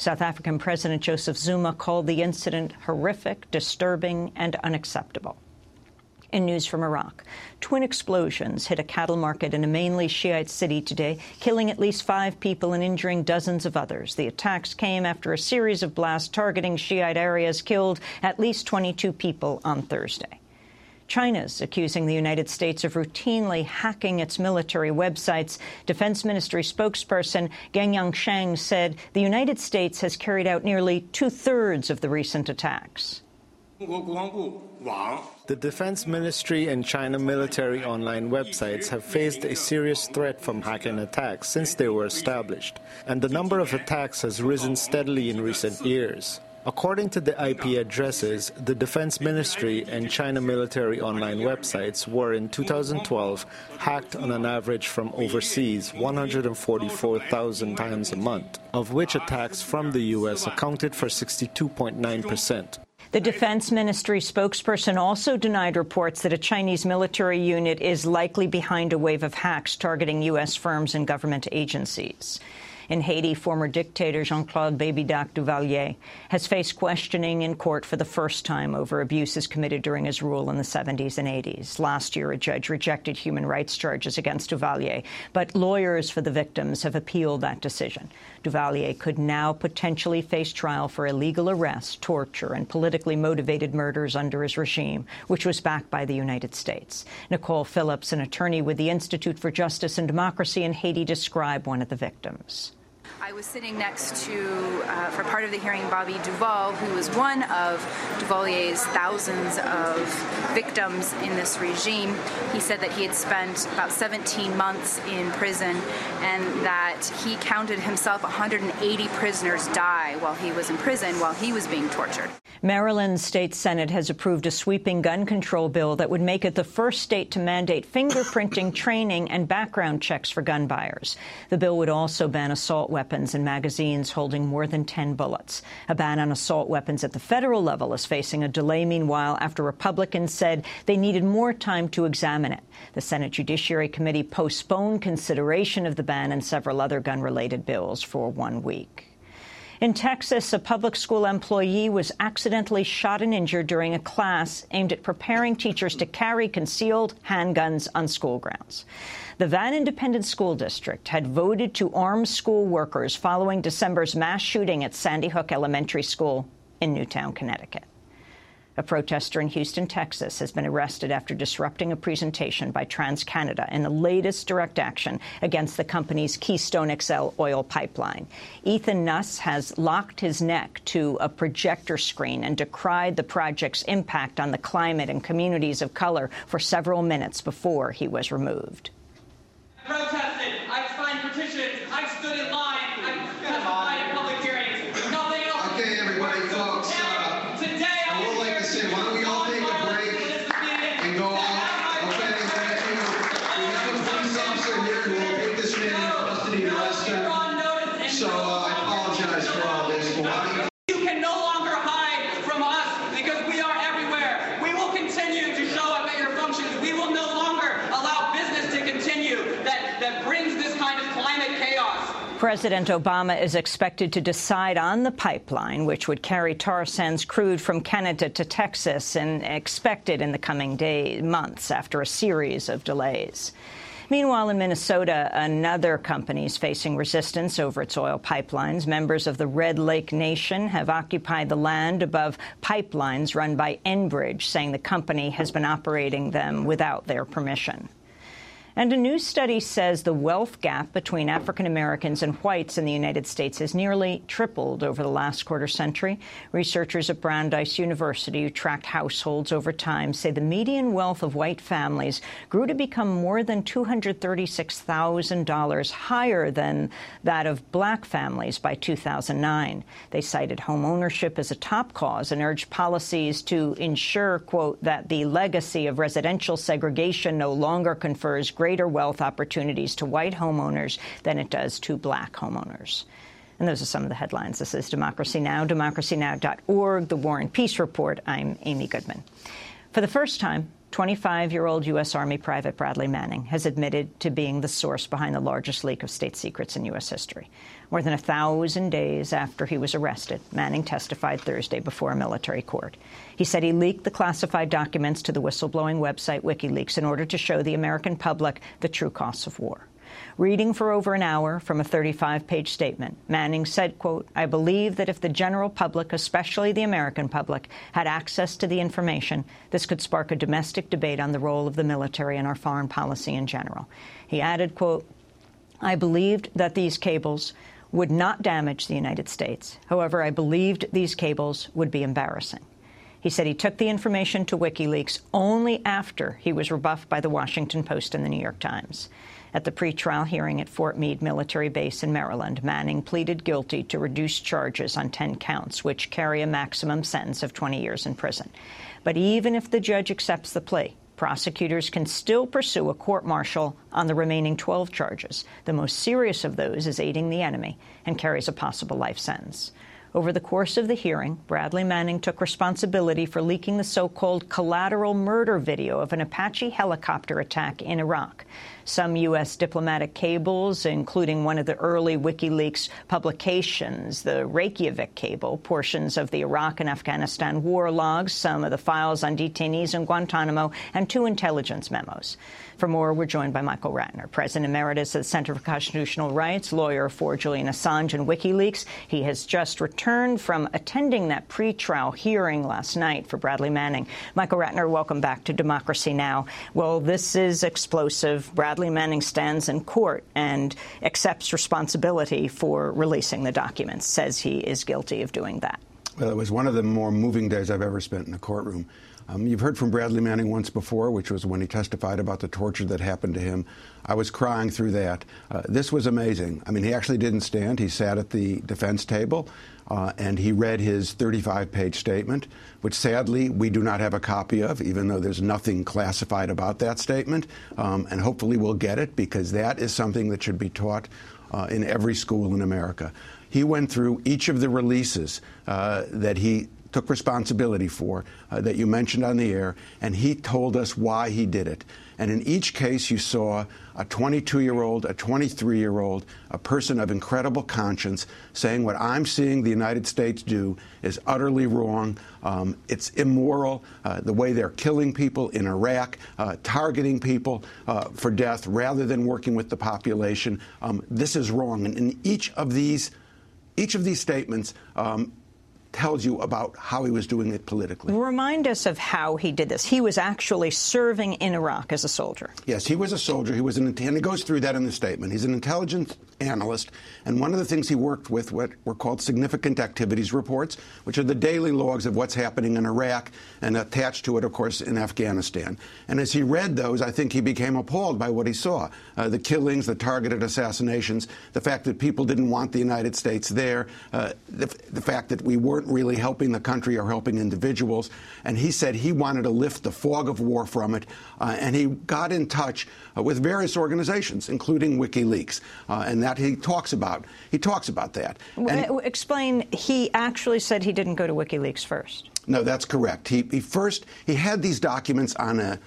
South African President Joseph Zuma called the incident horrific, disturbing and unacceptable. In news from Iraq, twin explosions hit a cattle market in a mainly Shiite city today, killing at least five people and injuring dozens of others. The attacks came after a series of blasts targeting Shiite areas killed at least 22 people on Thursday. China's accusing the United States of routinely hacking its military websites. Defense Ministry spokesperson Geng Yansheng said the United States has carried out nearly two-thirds of the recent attacks. The Defense Ministry and China military online websites have faced a serious threat from hacking attacks since they were established, and the number of attacks has risen steadily in recent years. According to the IP addresses, the Defense Ministry and China military online websites were in 2012 hacked on an average from overseas 144,000 times a month, of which attacks from the U.S. accounted for 62.9 percent. The Defense Ministry spokesperson also denied reports that a Chinese military unit is likely behind a wave of hacks targeting U.S. firms and government agencies. In Haiti, former dictator Jean-Claude Baby-Doc Duvalier has faced questioning in court for the first time over abuses committed during his rule in the 70s and 80s. Last year, a judge rejected human rights charges against Duvalier, but lawyers for the victims have appealed that decision. Duvalier could now potentially face trial for illegal arrest, torture, and politically motivated murders under his regime, which was backed by the United States. Nicole Phillips, an attorney with the Institute for Justice and Democracy in Haiti, described one of the victims. I was sitting next to, uh, for part of the hearing, Bobby Duval, who was one of Duvalier's thousands of victims in this regime. He said that he had spent about 17 months in prison and that he counted himself 180 prisoners die while he was in prison, while he was being tortured. Maryland's state senate has approved a sweeping gun control bill that would make it the first state to mandate fingerprinting [coughs] training and background checks for gun buyers. The bill would also ban assault weapons weapons and magazines holding more than 10 bullets. A ban on assault weapons at the federal level is facing a delay, meanwhile, after Republicans said they needed more time to examine it. The Senate Judiciary Committee postponed consideration of the ban and several other gun-related bills for one week. In Texas, a public school employee was accidentally shot and injured during a class aimed at preparing teachers to carry concealed handguns on school grounds. The Van Independent School District had voted to arm school workers following December's mass shooting at Sandy Hook Elementary School in Newtown, Connecticut. A protester in Houston, Texas, has been arrested after disrupting a presentation by TransCanada in the latest direct action against the company's Keystone XL oil pipeline. Ethan Nuss has locked his neck to a projector screen and decried the project's impact on the climate and communities of color for several minutes before he was removed. President Obama is expected to decide on the pipeline, which would carry tar sands crude from Canada to Texas, and expected in the coming days, months after a series of delays. Meanwhile, in Minnesota, another company is facing resistance over its oil pipelines. Members of the Red Lake Nation have occupied the land above pipelines run by Enbridge, saying the company has been operating them without their permission. And a new study says the wealth gap between African Americans and whites in the United States has nearly tripled over the last quarter century. Researchers at Brandeis University, who tracked households over time, say the median wealth of white families grew to become more than $236,000 higher than that of black families by 2009. They cited home ownership as a top cause and urged policies to ensure, quote, that the legacy of residential segregation no longer confers greater wealth opportunities to white homeowners than it does to black homeowners. And those are some of the headlines. This is Democracy Now!, democracynow.org, The War and Peace Report. I'm Amy Goodman. For the first time, 25-year-old U.S. Army Private Bradley Manning has admitted to being the source behind the largest leak of state secrets in U.S. history. More than a thousand days after he was arrested, Manning testified Thursday before a military court. He said he leaked the classified documents to the whistleblowing website WikiLeaks in order to show the American public the true costs of war. Reading for over an hour from a 35-page statement, Manning said, quote, I believe that if the general public, especially the American public, had access to the information, this could spark a domestic debate on the role of the military in our foreign policy in general. He added, quote, I believed that these cables would not damage the United States. However, I believed these cables would be embarrassing. He said he took the information to WikiLeaks only after he was rebuffed by the Washington Post and the New York Times. At the pretrial hearing at Fort Meade Military Base in Maryland, Manning pleaded guilty to reduced charges on 10 counts, which carry a maximum sentence of 20 years in prison. But even if the judge accepts the plea, prosecutors can still pursue a court martial on the remaining 12 charges. The most serious of those is aiding the enemy and carries a possible life sentence. Over the course of the hearing, Bradley Manning took responsibility for leaking the so-called collateral murder video of an Apache helicopter attack in Iraq. Some U.S. diplomatic cables, including one of the early WikiLeaks publications, the Reykjavik cable, portions of the Iraq and Afghanistan war logs, some of the files on detainees in Guantanamo, and two intelligence memos. For more, we're joined by Michael Ratner, President Emeritus of the Center for Constitutional Rights, lawyer for Julian Assange and WikiLeaks. He has just returned from attending that pretrial hearing last night for Bradley Manning. Michael Ratner, welcome back to Democracy Now! Well, this is explosive. Bradley Manning stands in court and accepts responsibility for releasing the documents, says he is guilty of doing that. Well, it was one of the more moving days I've ever spent in a courtroom. Um, you've heard from Bradley Manning once before, which was when he testified about the torture that happened to him. I was crying through that. Uh, this was amazing. I mean, he actually didn't stand. He sat at the defense table uh, and he read his 35 page statement, which sadly we do not have a copy of, even though there's nothing classified about that statement. Um, and hopefully we'll get it because that is something that should be taught uh, in every school in America. He went through each of the releases uh, that he took responsibility for uh, that you mentioned on the air, and he told us why he did it. And in each case, you saw a 22 year old, a 23 year old, a person of incredible conscience saying, What I'm seeing the United States do is utterly wrong. Um, it's immoral. Uh, the way they're killing people in Iraq, uh, targeting people uh, for death rather than working with the population. Um, this is wrong. And in each of these, each of these statements, um, tells you about how he was doing it politically. Remind us of how he did this. He was actually serving in Iraq as a soldier. Yes, he was a soldier. He was an, and he goes through that in the statement. He's an intelligence analyst, and one of the things he worked with what were called significant activities reports, which are the daily logs of what's happening in Iraq, and attached to it, of course, in Afghanistan. And as he read those, I think he became appalled by what he saw: uh, the killings, the targeted assassinations, the fact that people didn't want the United States there, uh, the, the fact that we weren't really helping the country or helping individuals. And he said he wanted to lift the fog of war from it, uh, and he got in touch uh, with various organizations, including WikiLeaks, uh, and that he talks about. He talks about that. And Explain. He actually said he didn't go to WikiLeaks first. No, that's correct. He, he first he had these documents on a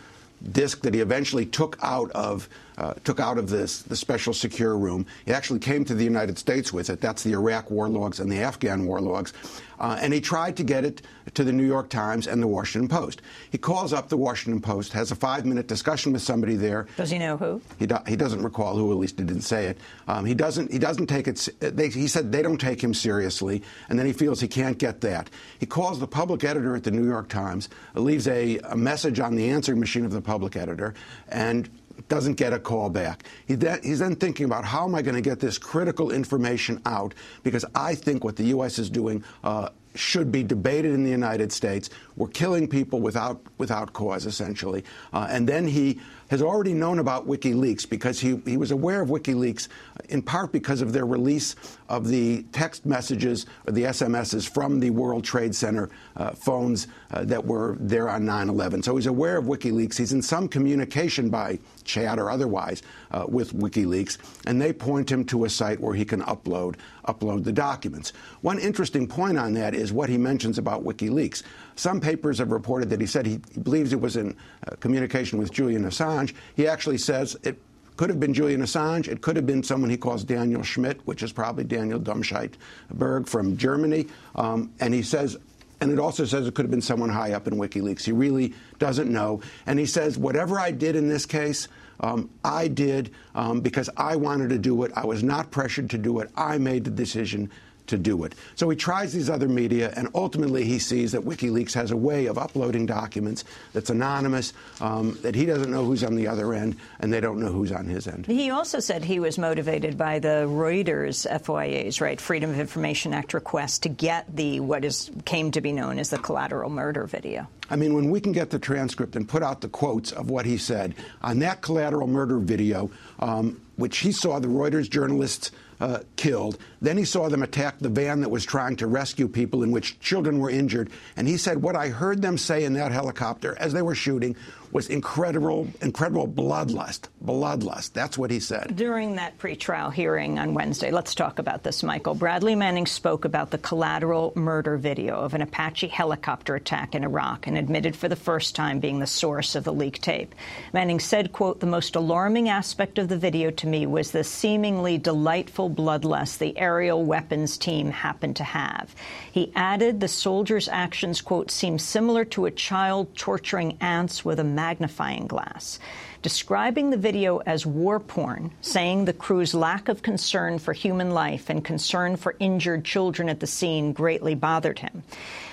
disk that he eventually took out of uh, took out of this the special secure room. He actually came to the United States with it. That's the Iraq war logs and the Afghan war logs. Uh, and he tried to get it to the New York Times and the Washington Post. He calls up the Washington Post, has a five-minute discussion with somebody there. Does he know who? He, do, he doesn't recall who. At least he didn't say it. Um, he doesn't. He doesn't take it. They, he said they don't take him seriously, and then he feels he can't get that. He calls the public editor at the New York Times, leaves a, a message on the answering machine of the public editor, and doesn't get a call back. He then, he's then thinking about how am I going to get this critical information out because I think what the U.S. is doing uh, should be debated in the United States. We're killing people without without cause, essentially. Uh, and then he has already known about WikiLeaks because he, he was aware of WikiLeaks in part because of their release of the text messages or the SMSs from the World Trade Center uh, phones uh, that were there on 9 11. So he's aware of WikiLeaks. He's in some communication by chat or otherwise uh, with WikiLeaks, and they point him to a site where he can upload upload the documents. One interesting point on that is what he mentions about WikiLeaks. Some papers have reported that he said he, believes it was in uh, communication with Julian Assange. He actually says it could have been Julian Assange. It could have been someone he calls Daniel Schmidt, which is probably Daniel Domscheit-Berg from Germany. Um, and he says, and it also says it could have been someone high up in WikiLeaks. He really doesn't know. And he says, whatever I did in this case, um, I did um, because I wanted to do it. I was not pressured to do it. I made the decision to do it. So he tries these other media, and ultimately he sees that WikiLeaks has a way of uploading documents that's anonymous, um, that he doesn't know who's on the other end, and they don't know who's on his end. He also said he was motivated by the Reuters FOIA's, right, Freedom of Information Act request to get the what is came to be known as the collateral murder video. I mean, when we can get the transcript and put out the quotes of what he said on that collateral murder video, um, which he saw the Reuters journalists uh, killed. Then he saw them attack the van that was trying to rescue people, in which children were injured. And he said, What I heard them say in that helicopter as they were shooting was incredible, incredible bloodlust. Bloodlust. That's what he said. During that pretrial hearing on Wednesday, let's talk about this, Michael. Bradley Manning spoke about the collateral murder video of an Apache helicopter attack in Iraq and admitted for the first time being the source of the leaked tape. Manning said, quote, the most alarming aspect of the video to me was the seemingly delightful bloodlust the aerial weapons team happened to have. He added the soldier's actions, quote, seem similar to a child torturing ants with a magnifying glass, describing the video as war porn, saying the crew's lack of concern for human life and concern for injured children at the scene greatly bothered him.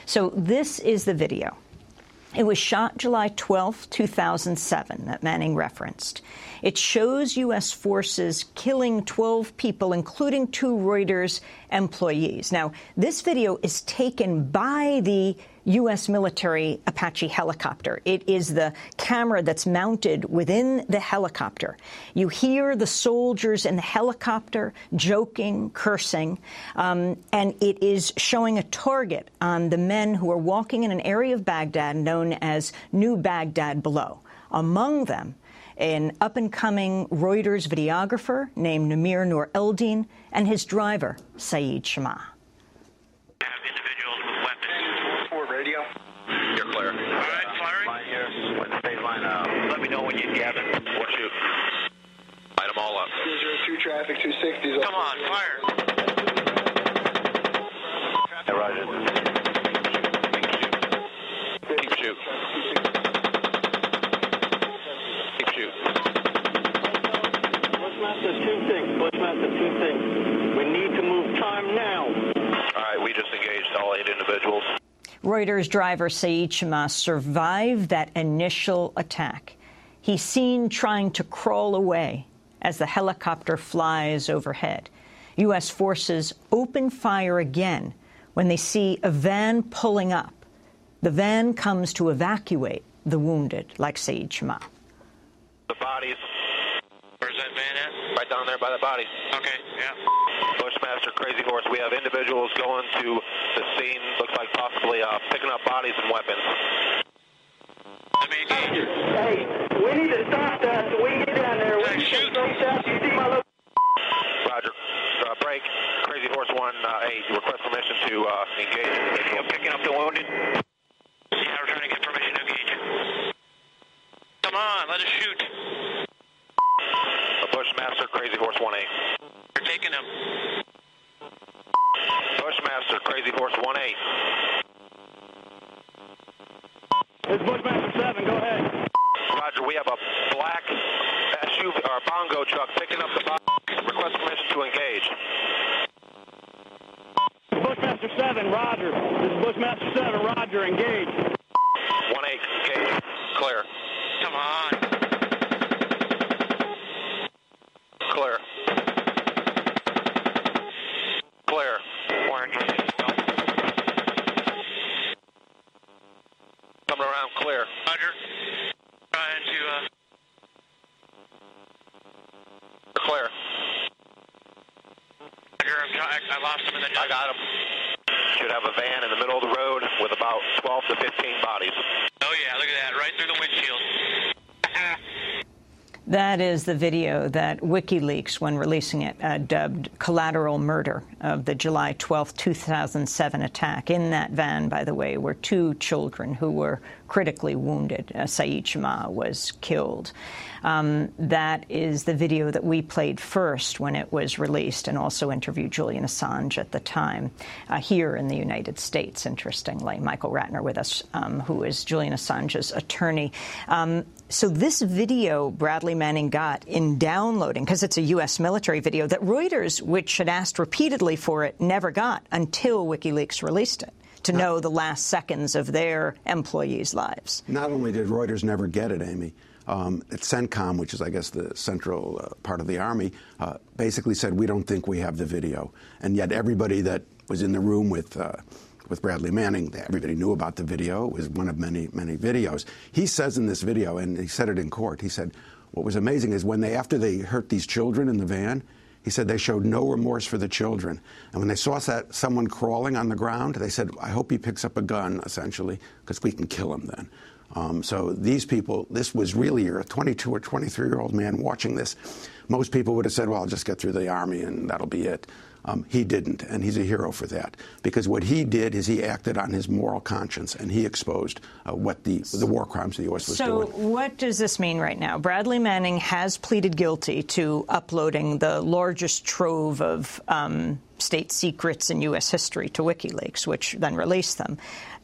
So this is the video. It was shot July 12, 2007, that Manning referenced. It shows U.S. forces killing 12 people, including two Reuters employees. Now, this video is taken by the U.S. military Apache helicopter. It is the camera that's mounted within the helicopter. You hear the soldiers in the helicopter joking, cursing, um, and it is showing a target on the men who are walking in an area of Baghdad known as New Baghdad Below. Among them an up-and-coming Reuters videographer named Namir Noor-Eldeen and his driver, Saeed Chmagh. Radio. You're clear. All right, firing. Line here. When the line out. Let me know when you get it. Or shoot. Light them all up. 202 traffic, 260s. Come on, fire. Yeah, roger. Keep shoot. Keep shoot. Bushmaster, two things. Bushmaster, two things. We need to move time now. All right, we just engaged all eight individuals. Reuters driver Saeed Chmagh survived that initial attack. He's seen trying to crawl away as the helicopter flies overhead. U.S. forces open fire again when they see a van pulling up. The van comes to evacuate the wounded, like Saeed Chmagh. The bodies. Where's that van at? Right down there by the body. Okay, yeah. Bushmaster, Crazy Horse, we have individuals going to the scene. Looks like possibly uh, picking up bodies and weapons. Hey, we need to stop that so we can get down there. We need to shoot. You see my little... Roger. Uh, break. Crazy Horse 1, uh, 8, request permission to uh, engage individual. Picking up the wounded. Yeah, we're trying to get permission to engage. Come on, let us shoot. Bushmaster, Crazy Horse 1, 8. You're taking him. Bushmaster, Crazy Horse 1, 8. It's Bushmaster 7, go ahead. Roger, we have a black SUV or bongo truck picking up the bodies. Request permission to engage. Bushmaster 7, Roger. This is Bushmaster 7, Roger, engage. 1 8, engage. Clear. Come on. Clear. Clear. We're engaged as well. Coming around clear. Roger. Trying to, uh... Clear. Roger, I'm trying, I lost him in the I got him. Should have a van in the middle of the road with about 12 to 15 bodies. Oh yeah, look at that, right through the windshield. That is the video that WikiLeaks, when releasing it, uh, dubbed collateral murder of the July 12, 2007 attack. In that van, by the way, were two children who were critically wounded. Uh, Saeed Chmagh was killed. Um, that is the video that we played first when it was released and also interviewed Julian Assange at the time uh, here in the United States, interestingly. Michael Ratner with us, um, who is Julian Assange's attorney. Um, so this video Bradley Manning got in downloading, because it's a U.S. military video that Reuters, which had asked repeatedly for it, never got until WikiLeaks released it to know the last seconds of their employees' lives. Not only did Reuters never get it, Amy, um, at CENTCOM, which is, I guess, the central uh, part of the Army, uh, basically said, we don't think we have the video. And yet everybody that was in the room with, uh, with Bradley Manning, that everybody knew about the video. It was one of many, many videos. He says in this video, and he said it in court, he said, what was amazing is when they, after they hurt these children in the van, he said they showed no remorse for the children. And when they saw that someone crawling on the ground, they said, I hope he picks up a gun, essentially, because we can kill him then. Um, so these people, this was really a 22 or 23 year old man watching this. Most people would have said, well, I'll just get through the army and that'll be it. Um, he didn't, and he's a hero for that. Because what he did is he acted on his moral conscience, and he exposed uh, what the, the war crimes the U.S. was so doing. So what does this mean right now? Bradley Manning has pleaded guilty to uploading the largest trove of um, state secrets in U.S. history to WikiLeaks, which then released them.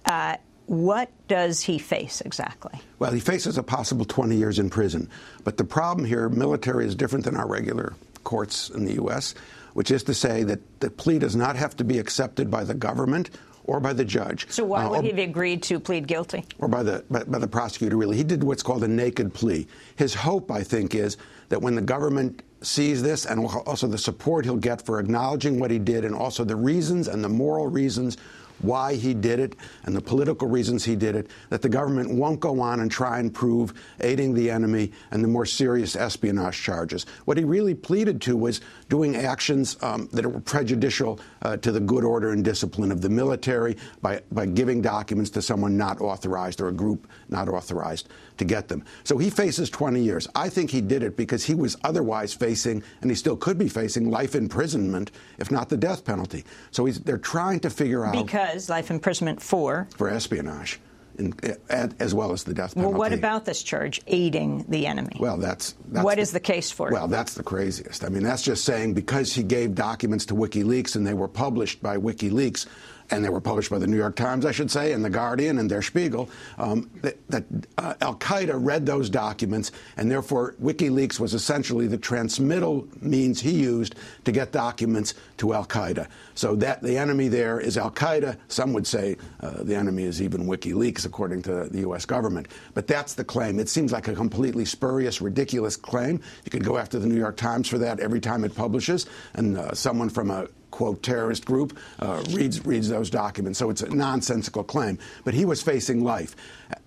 Uh, what does he face exactly? Well, he faces a possible 20 years in prison. But the problem here, military is different than our regular courts in the U.S., which is to say that the plea does not have to be accepted by the government or by the judge. So why uh, would he have agreed to plead guilty? Or by the by, by the prosecutor, really. He did what's called a naked plea. His hope, I think, is that when the government sees this and also the support he'll get for acknowledging what he did and also the reasons and the moral reasons why he did it and the political reasons he did it, that the government won't go on and try and prove aiding the enemy and the more serious espionage charges. What he really pleaded to was doing actions um, that were prejudicial uh, to the good order and discipline of the military by, by giving documents to someone not authorized or a group not authorized to get them. So he faces 20 years. I think he did it because he was otherwise facing, and he still could be facing, life imprisonment, if not the death penalty. So they're trying to figure out. Because life imprisonment for? For espionage. In, as well as the death penalty. Well, what about this charge, aiding the enemy? Well, that's, that's what the, is the case for? Well, that's the craziest. I mean, that's just saying because he gave documents to WikiLeaks and they were published by WikiLeaks, and they were published by the New York Times, I should say, and the Guardian and Der Spiegel, um, that, that uh, Al Qaeda read those documents, and therefore WikiLeaks was essentially the transmittal means he used to get documents to Al Qaeda. So that the enemy there is Al Qaeda. Some would say uh, the enemy is even WikiLeaks, according to the U.S. government. But that's the claim. It seems like a completely spurious, ridiculous claim. You could go after the New York Times for that every time it publishes, and uh, someone from a quote terrorist group uh, reads reads those documents. So it's a nonsensical claim. But he was facing life,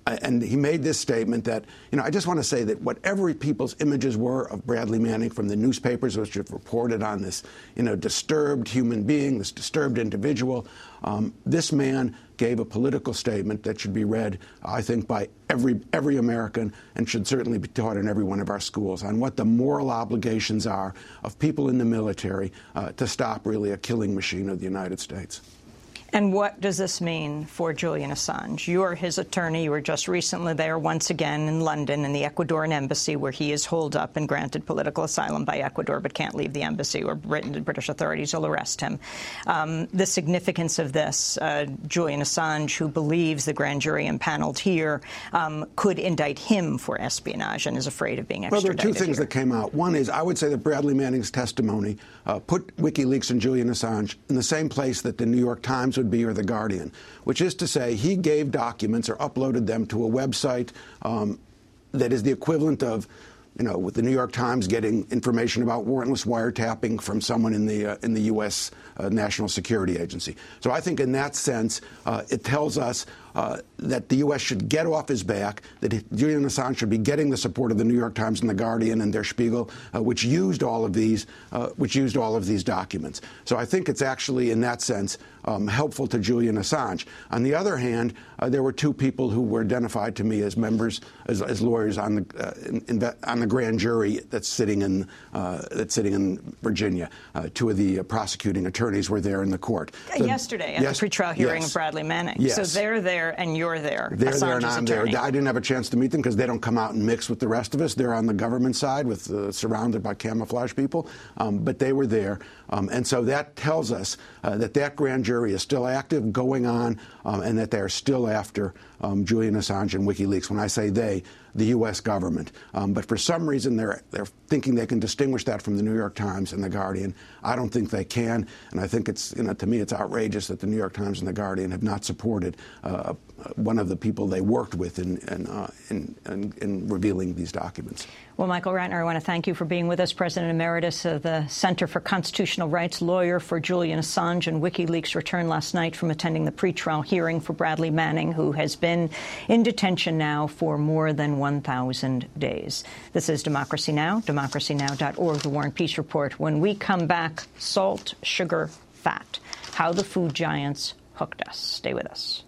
and he made this statement that you know I just want to say that whatever people's images were of Bradley Manning from the newspapers, which have reported on this you know disturbed human being, this disturbed individual, um, this man gave a political statement that should be read, I think, by every every American and should certainly be taught in every one of our schools on what the moral obligations are of people in the military uh, to stop really a killing machine of the United States. And what does this mean for Julian Assange? You are his attorney. You were just recently there once again in London in the Ecuadorian embassy where he is holed up and granted political asylum by Ecuador but can't leave the embassy or Britain, the British authorities will arrest him. Um, the significance of this, uh, Julian Assange, who believes the grand jury impaneled here, um, could indict him for espionage and is afraid of being extradited. Well, there are two things here. that came out. One is I would say that Bradley Manning's testimony uh, put WikiLeaks and Julian Assange in the same place that the New York Times would be or the Guardian, which is to say he gave documents or uploaded them to a website um, that is the equivalent of you know, with the New York Times getting information about warrantless wiretapping from someone in the uh, in the U.S. Uh, National Security Agency. So I think in that sense, uh, it tells us uh, that the U.S. should get off his back, that Julian Assange should be getting the support of the New York Times and the Guardian and Der Spiegel, uh, which used all of these, uh, which used all of these documents. So I think it's actually, in that sense, um, helpful to Julian Assange. On the other hand, uh, there were two people who were identified to me as members, as, as lawyers on the uh, in, in, on the grand jury that's sitting in uh, that's sitting in Virginia. two of the prosecuting attorneys were there in the court. So, yesterday at yes, the pretrial hearing yes, of Bradley Manning. Yes. So they're there and you're there. They're Assange's there and I'm attorney. there. I didn't have a chance to meet them because they don't come out and mix with the rest of us. They're on the government side, with uh, surrounded by camouflage people. Um, but they were there, um, and so that tells us uh, that that grand jury is still active, going on, um, and that they are still after um, Julian Assange and WikiLeaks. When I say they, the U.S. government. Um, but for some reason, they're they're thinking they can distinguish that from the New York Times and the Guardian. I don't think they can, and I think it's you know to me it's outrageous that the New York Times and the Guardian have not supported uh, one of the people they worked with in in, uh, in, in, in revealing these documents. Well, Michael Ratner, I want to thank you for being with us, President Emeritus of the Center for Constitutional Rights, lawyer for Julian Assange and WikiLeaks returned last night from attending the pretrial hearing for Bradley Manning, who has been in detention now for more than 1,000 days. This is Democracy Now!, democracynow.org, The War and Peace Report. When we come back, salt, sugar, fat, how the food giants hooked us. Stay with us.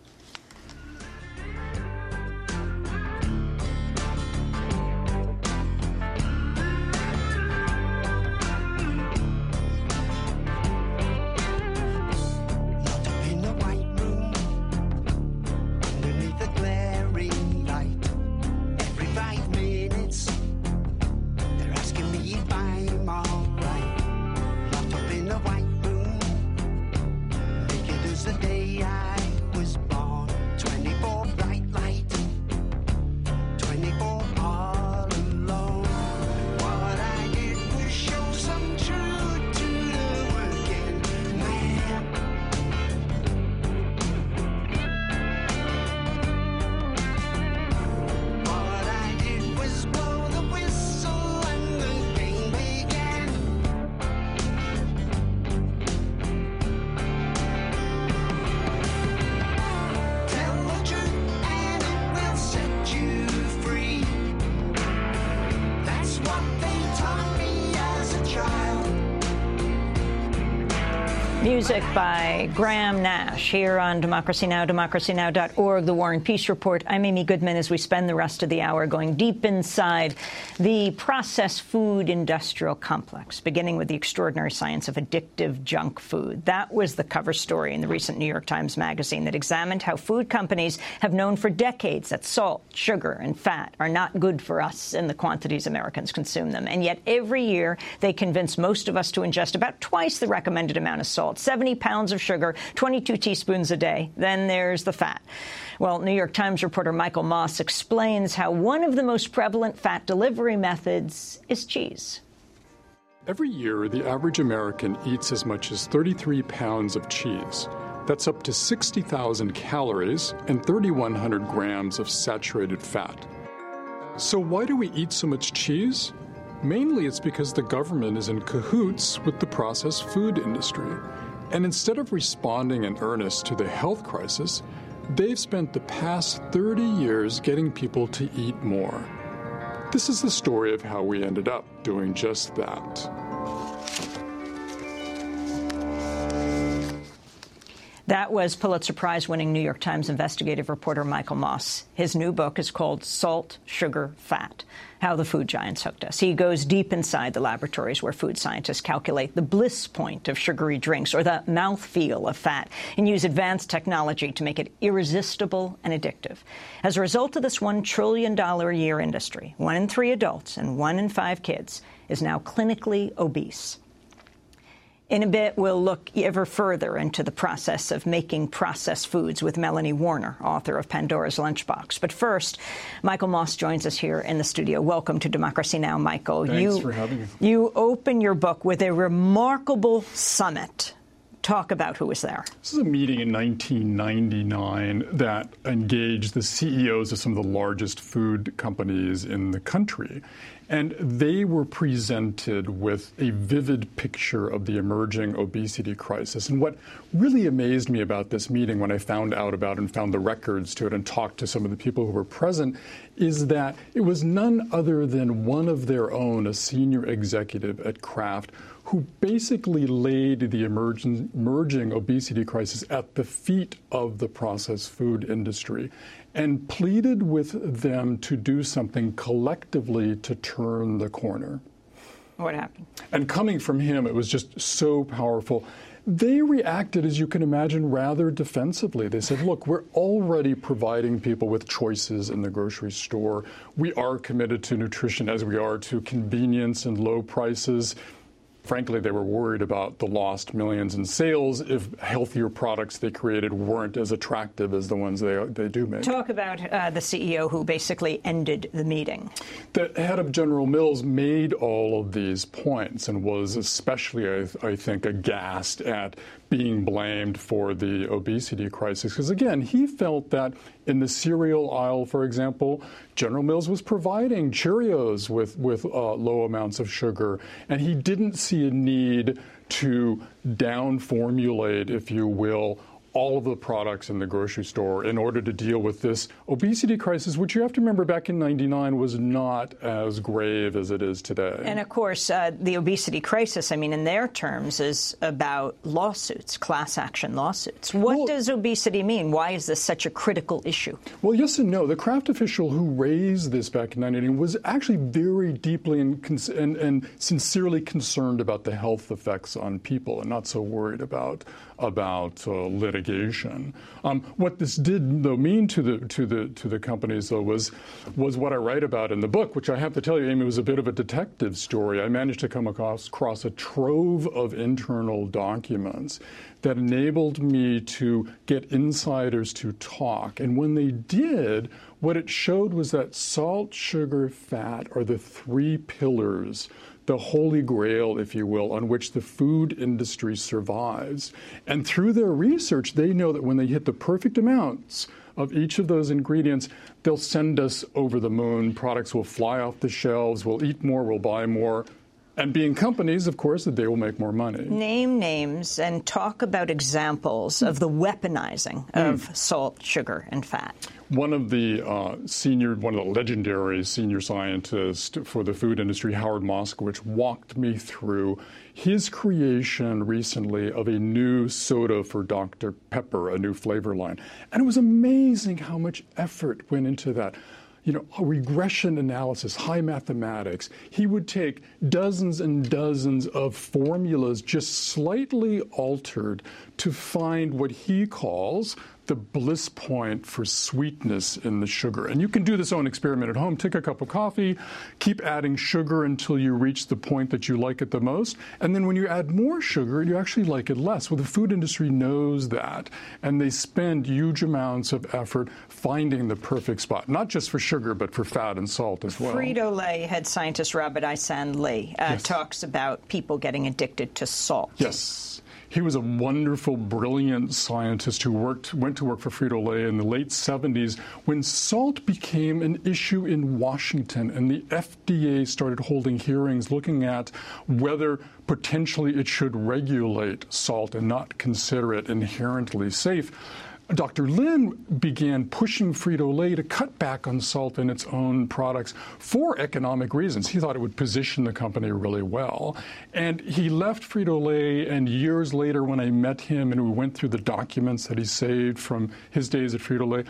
Music by Graham Nash here on Democracy Now!, democracynow.org, The War and Peace Report. I'm Amy Goodman as we spend the rest of the hour going deep inside the processed food industrial complex, beginning with the extraordinary science of addictive junk food. That was the cover story in the recent New York Times Magazine that examined how food companies have known for decades that salt, sugar, and fat are not good for us in the quantities Americans consume them. And yet every year they convince most of us to ingest about twice the recommended amount of salt, 70 pounds of sugar, 22 teaspoons a day. Then there's the fat. Well, New York Times reporter Michael Moss explains how one of the most prevalent fat delivery methods is cheese. Every year, the average American eats as much as 33 pounds of cheese. That's up to 60,000 calories and 3,100 grams of saturated fat. So, why do we eat so much cheese? Mainly it's because the government is in cahoots with the processed food industry. And instead of responding in earnest to the health crisis, they've spent the past 30 years getting people to eat more. This is the story of how we ended up doing just that. That was Pulitzer Prize winning New York Times investigative reporter Michael Moss. His new book is called Salt, Sugar, Fat How the Food Giants Hooked Us. He goes deep inside the laboratories where food scientists calculate the bliss point of sugary drinks or the mouthfeel of fat and use advanced technology to make it irresistible and addictive. As a result of this $1 trillion a year industry, one in three adults and one in five kids is now clinically obese. In a bit, we'll look ever further into the process of making processed foods with Melanie Warner, author of Pandora's Lunchbox. But first, Michael Moss joins us here in the studio. Welcome to Democracy Now!, Michael. Thanks you, for having me. You open your book with a remarkable summit. Talk about who was there. This is a meeting in 1999 that engaged the CEOs of some of the largest food companies in the country. And they were presented with a vivid picture of the emerging obesity crisis. And what really amazed me about this meeting when I found out about it and found the records to it and talked to some of the people who were present is that it was none other than one of their own, a senior executive at Kraft, who basically laid the emerging, emerging obesity crisis at the feet of the processed food industry and pleaded with them to do something collectively to turn the corner. What happened? And coming from him, it was just so powerful. They reacted, as you can imagine, rather defensively. They said, look, we're already providing people with choices in the grocery store. We are committed to nutrition as we are to convenience and low prices. Frankly, they were worried about the lost millions in sales if healthier products they created weren't as attractive as the ones they, they do make. Talk about uh, the CEO who basically ended the meeting. The head of General Mills made all of these points and was especially, I, I think, aghast at being blamed for the obesity crisis. Because again, he felt that in the cereal aisle, for example, General Mills was providing Cheerios with, with uh, low amounts of sugar, and he didn't see a need to down formulate, if you will, all of the products in the grocery store in order to deal with this obesity crisis, which you have to remember back in 99 was not as grave as it is today. And of course, uh, the obesity crisis, I mean, in their terms, is about lawsuits, class action lawsuits. What well, does obesity mean? Why is this such a critical issue? Well, yes and no. The Kraft official who raised this back in 1999 was actually very deeply and, and, and sincerely concerned about the health effects on people and not so worried about about uh, litigation. Um, what this did, though, mean to the to the to the companies, though, was was what I write about in the book, which I have to tell you, Amy, was a bit of a detective story. I managed to come across, across a trove of internal documents that enabled me to get insiders to talk, and when they did. What it showed was that salt, sugar, fat are the three pillars the holy grail, if you will, on which the food industry survives. And through their research, they know that when they hit the perfect amounts of each of those ingredients, they'll send us over the moon. Products will fly off the shelves, we'll eat more, we'll buy more. And being companies, of course, that they will make more money. Name names and talk about examples of the weaponizing of mm. salt, sugar, and fat. One of the uh, senior, one of the legendary senior scientists for the food industry, Howard Moskowitz, walked me through his creation recently of a new soda for Dr. Pepper, a new flavor line. And it was amazing how much effort went into that you know, regression analysis, high mathematics. He would take dozens and dozens of formulas just slightly altered to find what he calls the bliss point for sweetness in the sugar. And you can do this own experiment at home. Take a cup of coffee, keep adding sugar until you reach the point that you like it the most. And then when you add more sugar, you actually like it less. Well, the food industry knows that. And they spend huge amounts of effort finding the perfect spot, not just for sugar, but for fat and salt as well. Frito Lay head scientist Robert I-San Lin uh, Yes. talks about people getting addicted to salt. Yes. He was a wonderful, brilliant scientist who worked, went to work for Frito Lay in the late 70s when salt became an issue in Washington and the FDA started holding hearings looking at whether potentially it should regulate salt and not consider it inherently safe. Dr. Lin began pushing Frito Lay to cut back on salt in its own products for economic reasons. He thought it would position the company really well. And he left Frito Lay, and years later, when I met him and we went through the documents that he saved from his days at Frito Lay,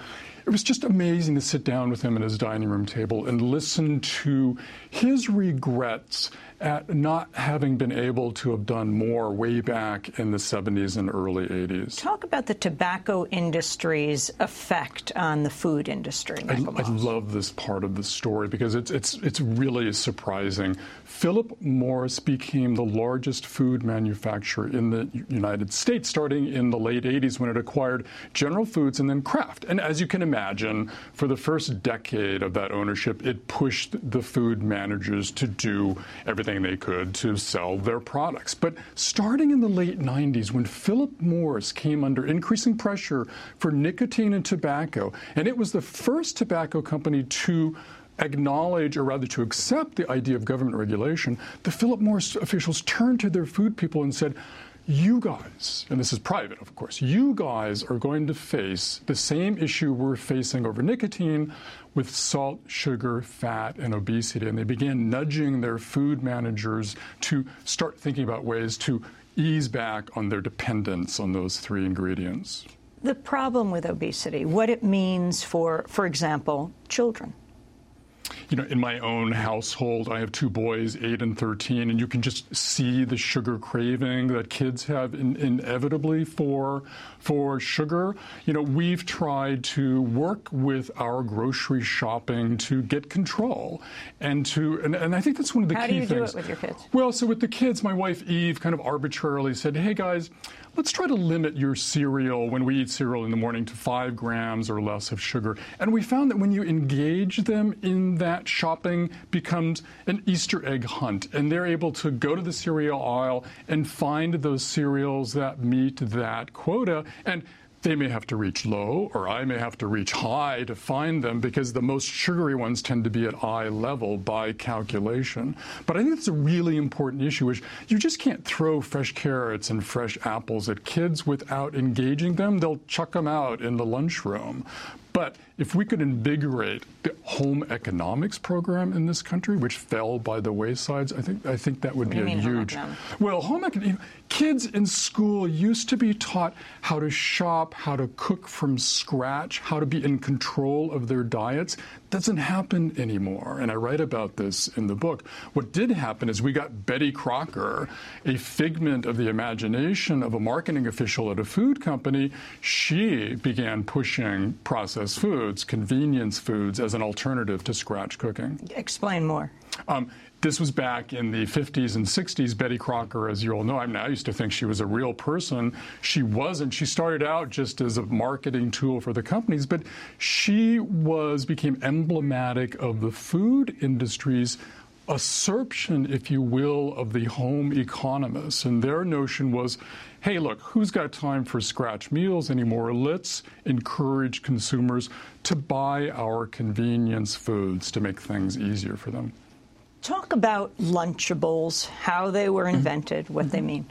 it was just amazing to sit down with him at his dining room table and listen to his regrets at not having been able to have done more way back in the 70s and early 80s. Talk about the tobacco industry's effect on the food industry. I, I love this part of the story because it's it's it's really surprising. Philip Morris became the largest food manufacturer in the United States starting in the late 80s when it acquired General Foods and then Kraft. And as you can imagine, for the first decade of that ownership, it pushed the food managers to do everything they could to sell their products. But starting in the late 90s, when Philip Morris came under increasing pressure for nicotine and tobacco, and it was the first tobacco company to acknowledge, or rather to accept, the idea of government regulation, the Philip Morris officials turned to their food people and said, you guys, and this is private, of course, you guys are going to face the same issue we're facing over nicotine with salt, sugar, fat, and obesity. And they began nudging their food managers to start thinking about ways to ease back on their dependence on those three ingredients. The problem with obesity, what it means for, for example, children. you know, in my own household, I have two boys, eight and 13, and you can just see the sugar craving that kids have in, inevitably for, for sugar. You know, we've tried to work with our grocery shopping to get control and to, and, and I think that's one of the How key do you do things. it with your kids? Well, so with the kids, my wife Eve kind of arbitrarily said, hey guys, let's try to limit your cereal when we eat cereal in the morning to five grams or less of sugar. And we found that when you engage them in that, shopping becomes an Easter egg hunt. And they're able to go to the cereal aisle and find those cereals that meet that quota. And they may have to reach low, or I may have to reach high to find them because the most sugary ones tend to be at eye level by calculation. But I think that's a really important issue, which you just can't throw fresh carrots and fresh apples at kids without engaging them. They'll chuck them out in the lunchroom. But if we could invigorate the home economics program in this country, which fell by the waysides, I think I think that would What be a mean home huge. Well, home economics. Kids in school used to be taught how to shop, how to cook from scratch, how to be in control of their diets. Doesn't happen anymore, and I write about this in the book. What did happen is we got Betty Crocker, a figment of the imagination of a marketing official at a food company. She began pushing processed foods, convenience foods, as an alternative to scratch cooking. Explain more. Um, this was back in the 50s and 60s. Betty Crocker, as you all know, I mean, I used to think she was a real person. She wasn't. She started out just as a marketing tool for the companies, but she was became emblematic of the food industry's assertion, if you will, of the home economists. And their notion was hey, look, who's got time for scratch meals anymore? Let's encourage consumers to buy our convenience foods to make things easier for them. Talk about Lunchables, how they were mm-hmm. invented, what they mean.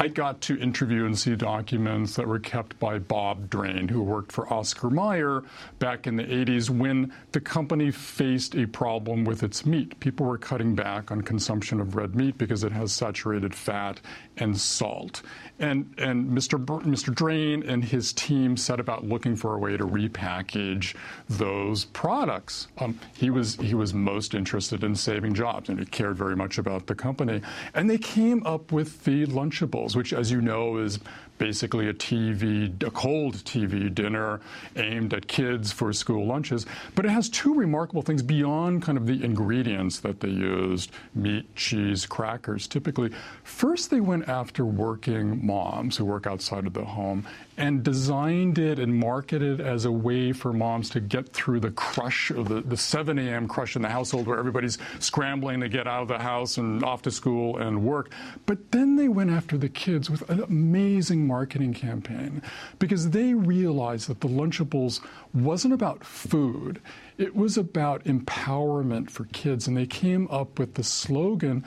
I got to interview and see documents that were kept by Bob Drane, who worked for Oscar Mayer back in the 80s when the company faced a problem with its meat. People were cutting back on consumption of red meat because it has saturated fat and salt. And, and Mr. Br- Mr. Drane and his team set about looking for a way to repackage those products. Um, he was he was most interested in saving jobs, and he cared very much about the company. And they came up with the Lunchables, which, as you know, is basically a TV, a cold TV dinner aimed at kids for school lunches. But it has two remarkable things beyond kind of the ingredients that they used meat, cheese, crackers typically. First, they went after working moms who work outside of the home and designed it and marketed it as a way for moms to get through the crush of the, the 7 a.m. crush in the household where everybody's scrambling to get out of the house and off to school and work. But then they went after the kids with an amazing marketing campaign because they realized that the Lunchables wasn't about food. It was about empowerment for kids. And they came up with the slogan,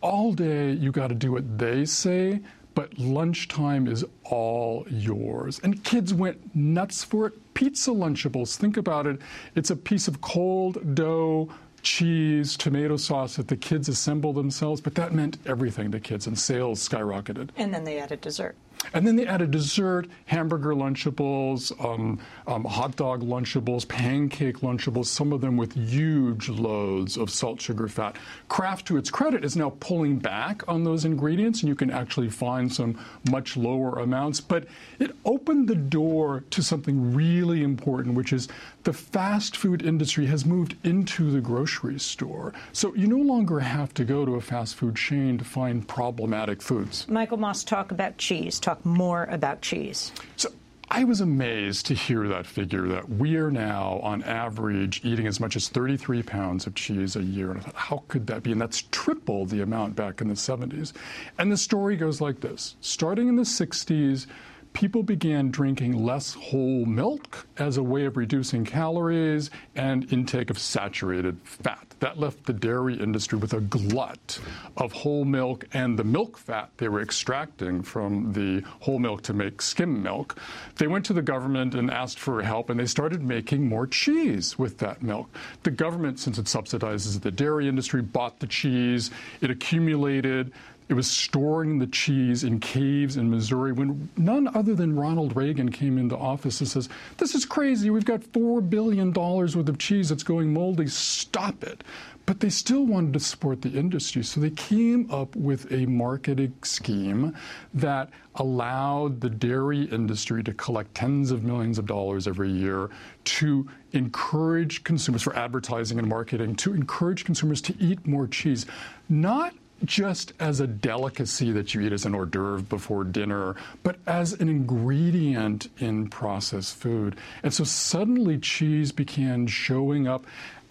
all day you got to do what they say, but lunchtime is all yours. And kids went nuts for it. Pizza Lunchables, think about it. It's a piece of cold dough, cheese, tomato sauce that the kids assemble themselves, but that meant everything to kids, and sales skyrocketed. And then they added dessert. And then they added dessert, hamburger Lunchables, um, um, hot dog Lunchables, pancake Lunchables, some of them with huge loads of salt, sugar, fat. Kraft, to its credit, is now pulling back on those ingredients, and you can actually find some much lower amounts. But it opened the door to something really important, which is the fast food industry has moved into the grocery store. So you no longer have to go to a fast food chain to find problematic foods. Michael Moss, talk about cheese. Talk more about cheese. So I was amazed to hear that figure that we are now, on average, eating as much as 33 pounds of cheese a year. And I thought, how could that be? And that's triple the amount back in the 70s. And the story goes like this starting in the 60s, people began drinking less whole milk as a way of reducing calories and intake of saturated fat. That left the dairy industry with a glut of whole milk and the milk fat they were extracting from the whole milk to make skim milk. They went to the government and asked for help, and they started making more cheese with that milk. The government, since it subsidizes the dairy industry, bought the cheese, it accumulated. It was storing the cheese in caves in Missouri when none other than Ronald Reagan came into office and says, This is crazy. We've got $4 billion worth of cheese that's going moldy. Stop it. But they still wanted to support the industry. So they came up with a marketing scheme that allowed the dairy industry to collect tens of millions of dollars every year to encourage consumers for advertising and marketing, to encourage consumers to eat more cheese. Not just as a delicacy that you eat as an hors d'oeuvre before dinner, but as an ingredient in processed food. And so suddenly cheese began showing up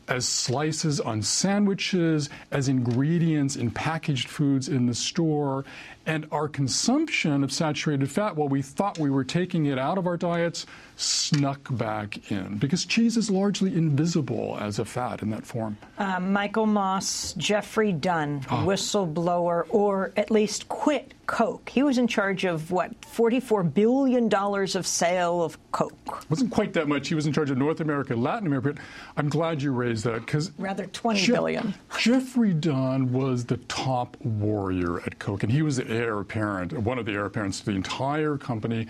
as slices on sandwiches, as ingredients in packaged foods in the store. And our consumption of saturated fat, while we thought we were taking it out of our diets, snuck back in because cheese is largely invisible as a fat in that form. Uh, Michael Moss, Jeffrey Dunn, Ah. whistleblower, or at least quit Coke. He was in charge of what, $44 billion of sale of Coke. wasn't quite that much. He was in charge of North America, Latin America. But I'm glad you raised that because Rather, twenty billion. Jeffrey Dunn was the top warrior at Coke, and he was the heir apparent, one of the heir apparents to the entire company.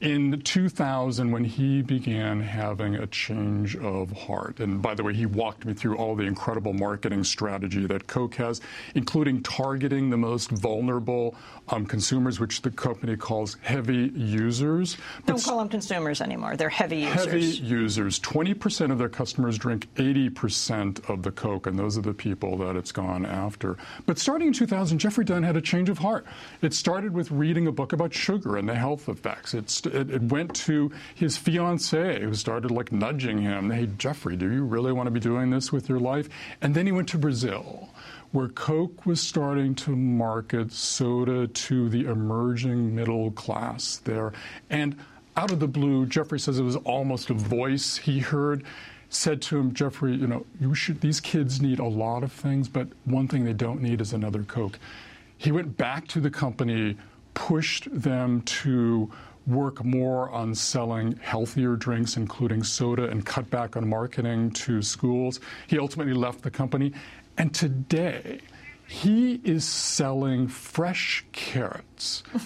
In 2000, when he began having a change of heart, and by the way, he walked me through all the incredible marketing strategy that Coke has, including targeting the most vulnerable um, consumers, which the company calls heavy users. But Don't call them consumers anymore. They're heavy users. Heavy users. 20% of their customers drink 80% of the Coke, and those are the people that it's gone after. But starting in 2000, Jeffrey Dunn had a change of heart. It started with reading a book about sugar and the health effects. It, st- it, it went to his fiancee, who started like nudging him. Hey, Jeffrey, do you really want to be doing this with your life? And then he went to Brazil where Coke was starting to market soda to the emerging middle class there. And out of the blue, Jeffrey says it was almost a voice he heard said to him, Jeffrey, you know, you should these kids need a lot of things, but one thing they don't need is another Coke. He went back to the company, pushed them to work more on selling healthier drinks, including soda, and cut back on marketing to schools. He ultimately left the company. And today, he is selling fresh carrots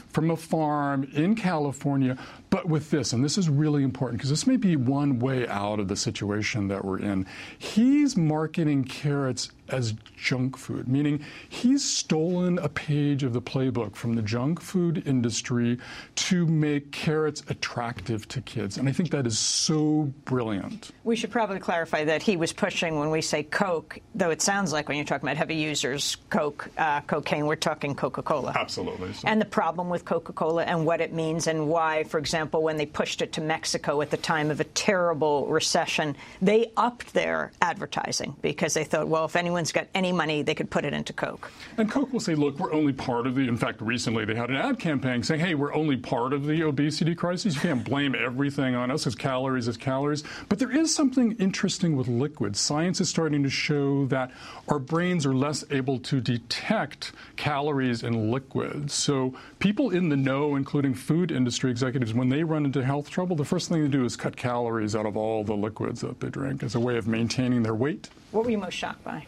from a farm in California, but with this, and this is really important because this may be one way out of the situation that we're in. He's marketing carrots as junk food, meaning he's stolen a page of the playbook from the junk food industry to make carrots attractive to kids. And I think that is so brilliant. We should probably clarify that he was pushing when we say Coke, though it sounds like when you're talking about heavy users, Coke, uh, cocaine, we're talking Coca Cola. Absolutely. And the problem with Coca Cola and what it means and why, for example, when they pushed it to Mexico at the time of a terrible recession, they upped their advertising because they thought, well, if anyone's got any money, they could put it into Coke. And Coke will say, look, we're only part of the, in fact, recently they had an ad campaign saying, hey, we're only part of the obesity crisis. You can't blame everything on us as calories as calories. But there is something interesting with liquids. Science is starting to show that our brains are less able to detect calories in liquids. So people in the know, including food industry executives, when they run into health trouble, the first thing they do is cut calories out of all the liquids that they drink as a way of maintaining their weight. What were you most shocked by?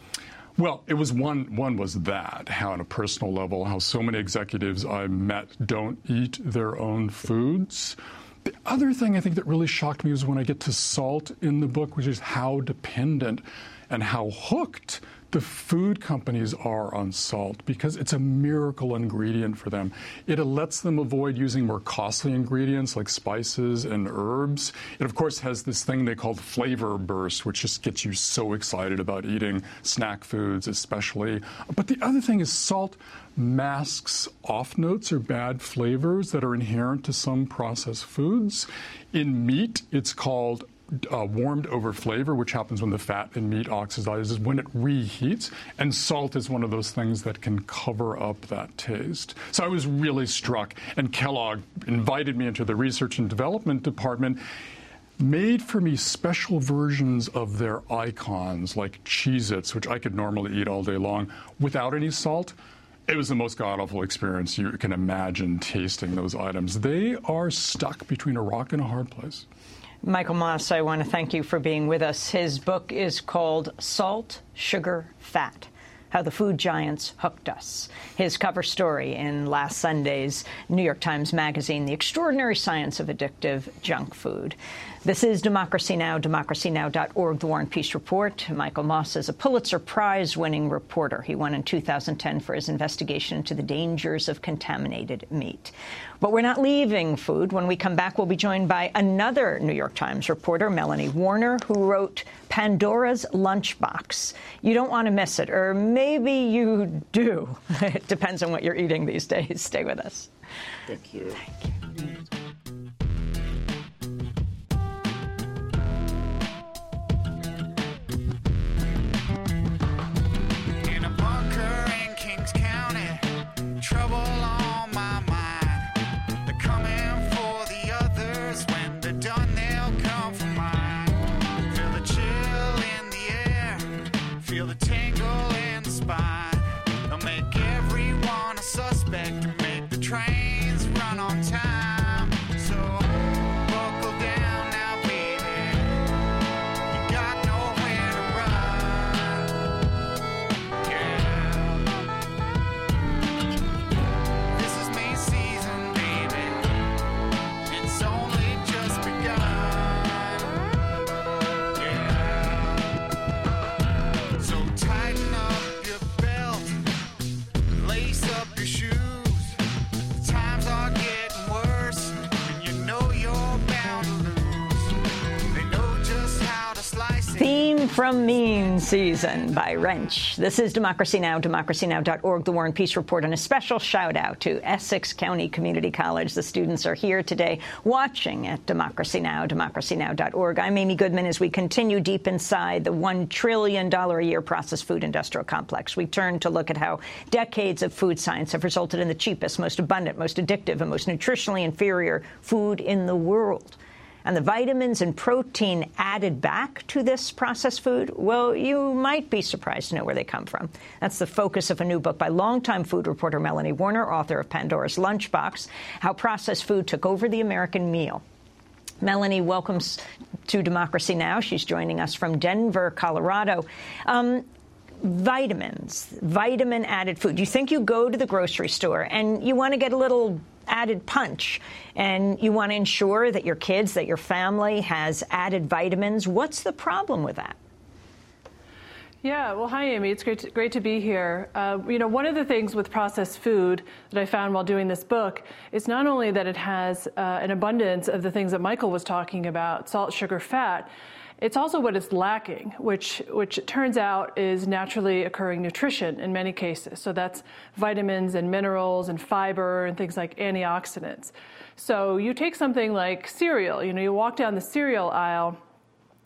Well, it was one. One was that how, on a personal level, how so many executives I met don't eat their own foods. The other thing I think that really shocked me was when I get to salt in the book, which is how dependent and how hooked the food companies are on salt because it's a miracle ingredient for them. It lets them avoid using more costly ingredients like spices and herbs. It, of course, has this thing they call flavor burst, which just gets you so excited about eating snack foods, especially. But the other thing is salt masks off notes or bad flavors that are inherent to some processed foods. In meat, it's called uh, warmed over flavor, which happens when the fat in meat oxidizes when it reheats. And salt is one of those things that can cover up that taste. So I was really struck. And Kellogg invited me into the research and development department made for me special versions of their icons, like Cheez Its, which I could normally eat all day long, without any salt. It was the most god awful experience you can imagine tasting those items. They are stuck between a rock and a hard place. Michael Moss, I want to thank you for being with us. His book is called Salt, Sugar, Fat How the Food Giants Hooked Us. His cover story in last Sunday's New York Times Magazine, The Extraordinary Science of Addictive Junk Food. This is Democracy Now!, democracynow.org, The War and Peace Report. Michael Moss is a Pulitzer Prize-winning reporter. He won in 2010 for his investigation into the dangers of contaminated meat. But we're not leaving food. When we come back, we'll be joined by another New York Times reporter, Melanie Warner, who wrote Pandora's Lunchbox. You don't want to miss it, or maybe you do. [laughs] it depends on what you're eating these days. Stay with us. Thank you. Thank you. From Mean Season by Wrench. This is Democracy Now!, democracynow.org, the War and Peace Report, and a special shout out to Essex County Community College. The students are here today watching at Democracy Now!, democracynow.org. I'm Amy Goodman as we continue deep inside the $1 trillion a year processed food industrial complex. We turn to look at how decades of food science have resulted in the cheapest, most abundant, most addictive, and most nutritionally inferior food in the world. And the vitamins and protein added back to this processed food, well, you might be surprised to know where they come from. That's the focus of a new book by longtime food reporter Melanie Warner, author of Pandora's Lunchbox, How Processed Food Took Over the American Meal. Melanie welcomes to Democracy Now! She's joining us from Denver, Colorado. Um, vitamins, vitamin added food. Do you think you go to the grocery store and you want to get a little added punch and you want to ensure that your kids, that your family has added vitamins. What's the problem with that? Yeah, well, hi, Amy. It's great to, great to be here. Uh, you know, one of the things with processed food that I found while doing this book is not only that it has uh, an abundance of the things that Michael was talking about salt, sugar, fat it's also what it's lacking, which, which it turns out is naturally occurring nutrition in many cases. So that's vitamins and minerals and fiber and things like antioxidants. So you take something like cereal, you know, you walk down the cereal aisle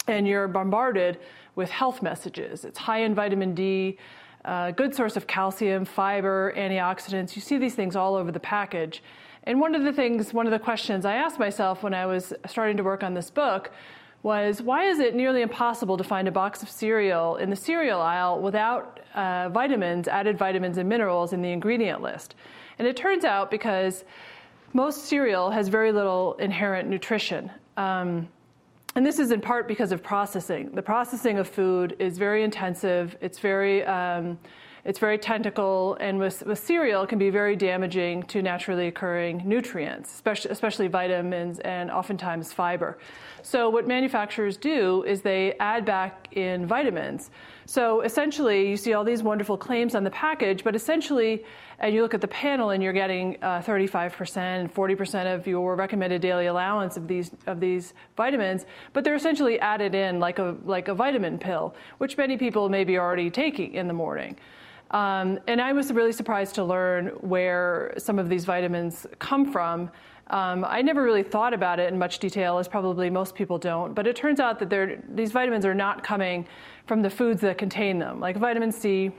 and you're bombarded with health messages. It's high in vitamin D, uh, good source of calcium, fiber, antioxidants. You see these things all over the package. And one of the things, one of the questions I asked myself when I was starting to work on this book was why is it nearly impossible to find a box of cereal in the cereal aisle without uh, vitamins, added vitamins and minerals in the ingredient list? And it turns out because most cereal has very little inherent nutrition. Um, and this is in part because of processing. The processing of food is very intensive. It's very um, it's very tentacle, and with, with cereal, can be very damaging to naturally occurring nutrients, especially, especially vitamins and oftentimes fiber. So, what manufacturers do is they add back in vitamins. So, essentially, you see all these wonderful claims on the package, but essentially, and you look at the panel and you're getting uh, 35%, 40% of your recommended daily allowance of these of these vitamins, but they're essentially added in like a like a vitamin pill, which many people may be already taking in the morning. Um, and I was really surprised to learn where some of these vitamins come from. Um, I never really thought about it in much detail, as probably most people don't. But it turns out that these vitamins are not coming from the foods that contain them. Like vitamin C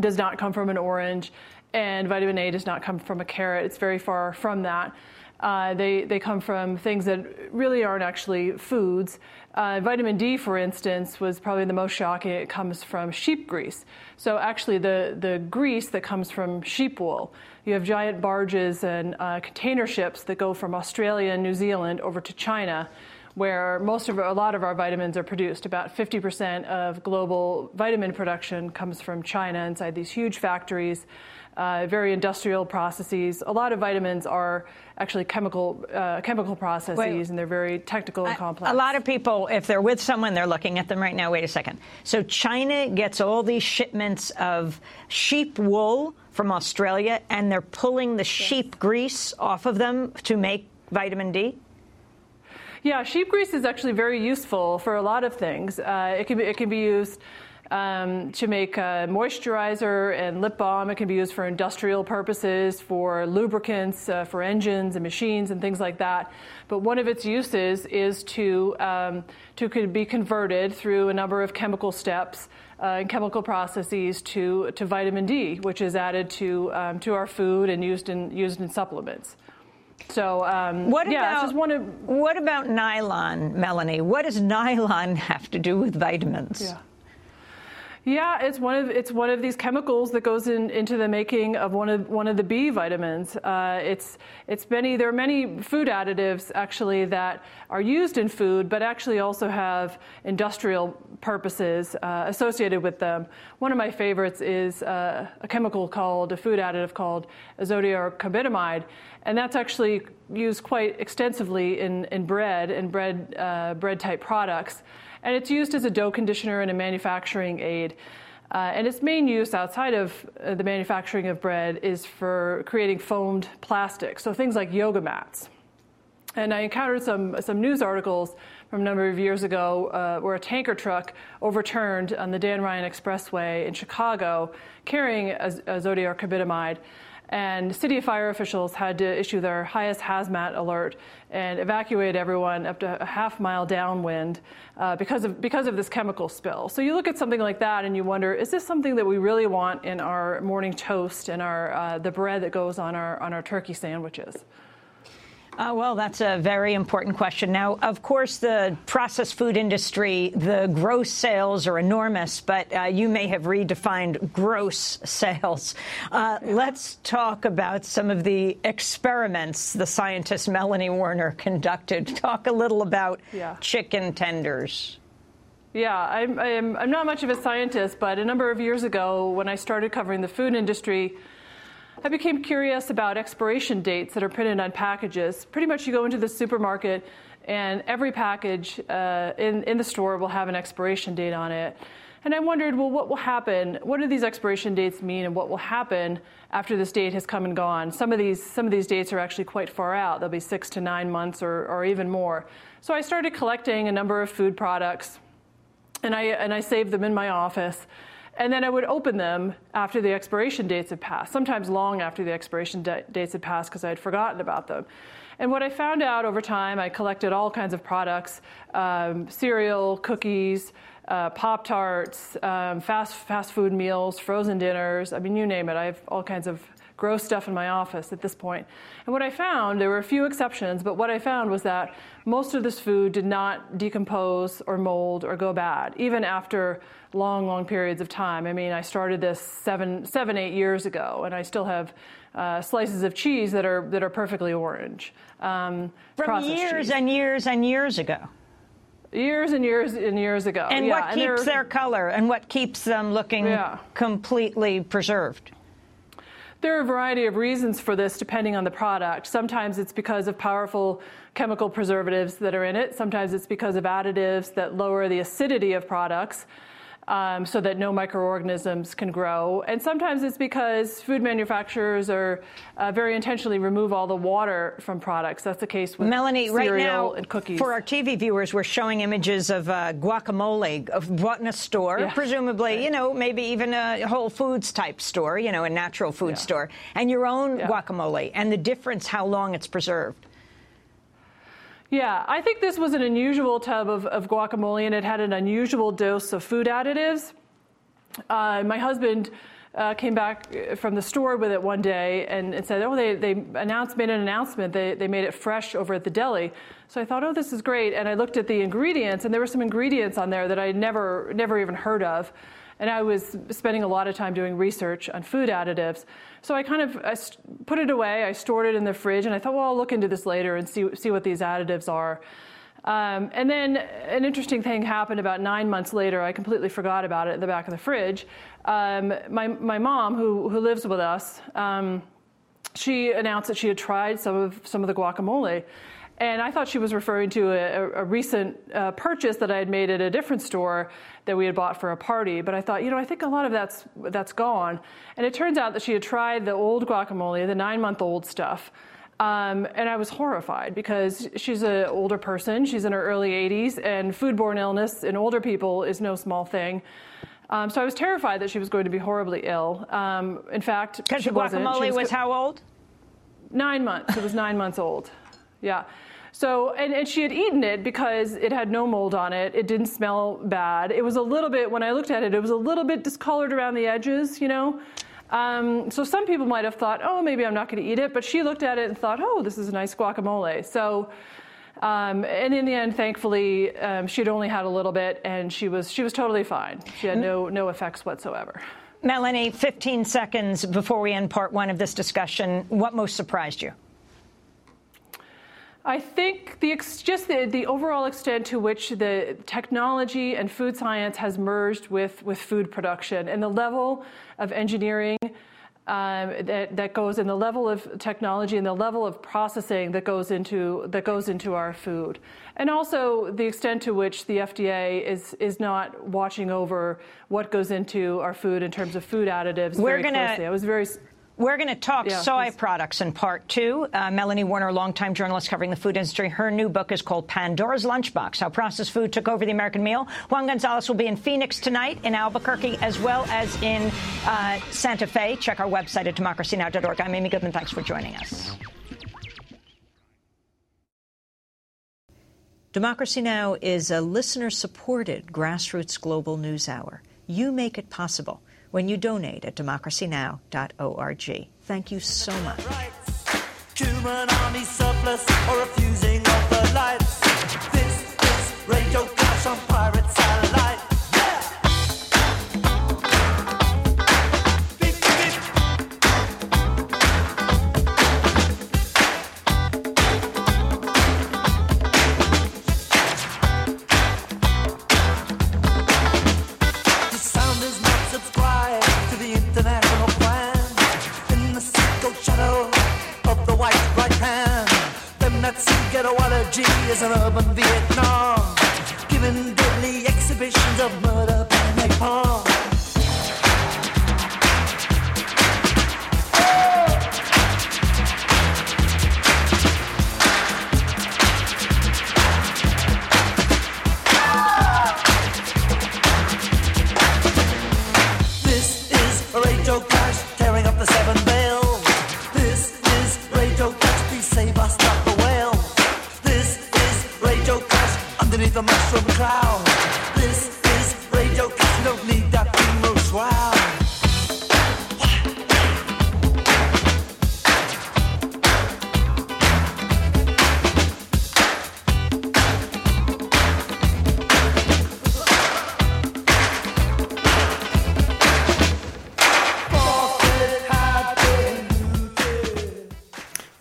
does not come from an orange, and vitamin A does not come from a carrot. It's very far from that. Uh, they, they come from things that really aren't actually foods. Uh, vitamin D, for instance, was probably the most shocking. It comes from sheep grease. So, actually, the, the grease that comes from sheep wool. You have giant barges and uh, container ships that go from Australia and New Zealand over to China, where most of a lot of our vitamins are produced. About 50% of global vitamin production comes from China inside these huge factories uh, very industrial processes. A lot of vitamins are actually chemical uh, chemical processes, wait, and they're very technical and complex. A lot of people, if they're with someone, they're looking at them right now. Wait a second. So China gets all these shipments of sheep wool from Australia, and they're pulling the sheep grease off of them to make vitamin D. Yeah, sheep grease is actually very useful for a lot of things. Uh, it can be, it can be used um, to make a moisturizer and lip balm. It can be used for industrial purposes, for lubricants, uh, for engines and machines and things like that. But one of its uses is to, um, to be converted through a number of chemical steps uh, and chemical processes to, to vitamin D, which is added to, um, to our food and used in, used in supplements. So, um, what yeah, about of, what about nylon, Melanie? What does nylon [laughs] have to do with vitamins? Yeah. Yeah, it's one of it's one of these chemicals that goes in, into the making of one of one of the B vitamins. Uh, it's it's many there are many food additives actually that are used in food, but actually also have industrial purposes uh, associated with them. One of my favorites is uh, a chemical called a food additive called azodicarbonamide, and that's actually used quite extensively in, in bread and bread uh, bread type products and it's used as a dough conditioner and a manufacturing aid. Uh, and its main use outside of uh, the manufacturing of bread is for creating foamed plastic, so things like yoga mats. And I encountered some, some news articles from a number of years ago uh, where a tanker truck overturned on the Dan Ryan Expressway in Chicago carrying a azodicarbonamide and city fire officials had to issue their highest hazmat alert and evacuate everyone up to a half mile downwind uh, because of because of this chemical spill. So you look at something like that and you wonder, is this something that we really want in our morning toast and our uh, the bread that goes on our on our turkey sandwiches? Uh, well, that's a very important question. Now, of course, the processed food industry, the gross sales are enormous, but uh, you may have redefined gross sales. Uh, let's talk about some of the experiments the scientist Melanie Warner conducted. Talk a little about Yeah. chicken tenders. Yeah, I'm, I'm, I'm not much of a scientist, but a number of years ago, when I started covering the food industry, I became curious about expiration dates that are printed on packages. Pretty much, you go into the supermarket, and every package uh, in, in the store will have an expiration date on it. And I wondered, well, what will happen? What do these expiration dates mean, and what will happen after this date has come and gone? Some of these, some of these dates are actually quite far out. They'll be six to nine months or, or even more. So I started collecting a number of food products and I, and I saved them in my office. And then I would open them after the expiration dates had passed, sometimes long after the expiration da- dates had passed because I had forgotten about them. And what I found out over time, I collected all kinds of products um, cereal, cookies, uh, Pop Tarts, um, fast, fast food meals, frozen dinners. I mean, you name it. I have all kinds of gross stuff in my office at this point. And what I found, there were a few exceptions, but what I found was that most of this food did not decompose or mold or go bad, even after long, long periods of time. I mean, I started this seven, seven eight years ago, and I still have uh, slices of cheese that are that are perfectly orange. Um, From years cheese. and years and years ago. years and years and years ago. And yeah, what keeps their color and what keeps them looking Yeah. completely preserved? There are a variety of reasons for this depending on the product. Sometimes it's because of powerful chemical preservatives that are in it. Sometimes it's because of additives that lower the acidity of products um, so that no microorganisms can grow. And sometimes it's because food manufacturers are uh, very intentionally remove all the water from products. That's the case with Melanie, right now, and cookies. for our TV viewers, we're showing images of uh, guacamole of bought in a store, Yeah. presumably, you know, maybe even a Whole Foods type store, you know, a natural food store, and your own guacamole, and the difference how long it's preserved. Yeah, I think this was an unusual tub of, of guacamole and it had an unusual dose of food additives. Uh, my husband uh, came back from the store with it one day and, and said, Oh, they, they announced, made an announcement. They, they made it fresh over at the deli. So I thought, Oh, this is great. And I looked at the ingredients, and there were some ingredients on there that I never, never even heard of. And I was spending a lot of time doing research on food additives. So I kind of I put it away. I stored it in the fridge, and I thought, well, I'll look into this later and see see what these additives are. Um, and then an interesting thing happened about nine months later. I completely forgot about it in the back of the fridge. Um, my my mom, who who lives with us, um, she announced that she had tried some of some of the guacamole. And I thought she was referring to a, a recent uh, purchase that I had made at a different store that we had bought for a party. But I thought, you know, I think a lot of that's that's gone. And it turns out that she had tried the old guacamole, the nine-month-old stuff. Um, and I was horrified because she's an older person. She's in her early 80s, and foodborne illness in older people is no small thing. Um, so I was terrified that she was going to be horribly ill. Um, in fact, Because the guacamole was co- how old? Nine months. It was nine months old. Yeah. So, and, and she had eaten it because it had no mold on it. It didn't smell bad. It was a little bit, when I looked at it, it was a little bit discolored around the edges, you know? Um, so some people might have thought, oh, maybe I'm not going to eat it. But she looked at it and thought, oh, this is a nice guacamole. So, um, and in the end, thankfully, um, she'd only had a little bit, and she was she was totally fine. She had no no effects whatsoever. Melanie, 15 seconds before we end part one of this discussion. What most surprised you? I think the ex- just the, the overall extent to which the technology and food science has merged with, with food production and the level of engineering um, that, that goes in the level of technology and the level of processing that goes into that goes into our food, and also the extent to which the FDA is is not watching over what goes into our food in terms of food additives We're very gonna- closely. I was very We're going to talk Yeah, soy please. products in part two. Uh, Melanie Warner, longtime journalist covering the food industry. Her new book is called Pandora's Lunchbox How Processed Food Took Over the American Meal. Juan Gonzalez will be in Phoenix tonight, in Albuquerque, as well as in uh, Santa Fe. Check our website at democracynow.org. I'm Amy Goodman. Thanks for joining us. Democracy Now! is a listener supported grassroots global news hour. You make it possible when you donate at democracynow.org. Thank you so much. Human army surplus or refusing of the lights. This is Radio Clash on is an urban Vietnam,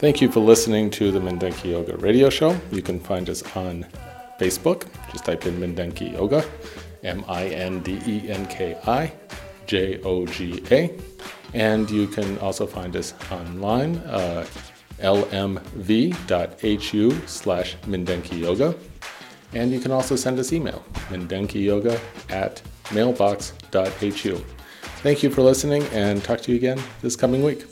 Thank you for listening to the Mindenki Joga radio show. You can find us on Facebook. Just type in Mindenki Joga, M I N D E N K I J O G A. And you can also find us online, uh, lmv.hu slash Mindenki Joga. And you can also send us email, mindenkijoga at mailbox.hu. Thank you for listening and talk to you again this coming week.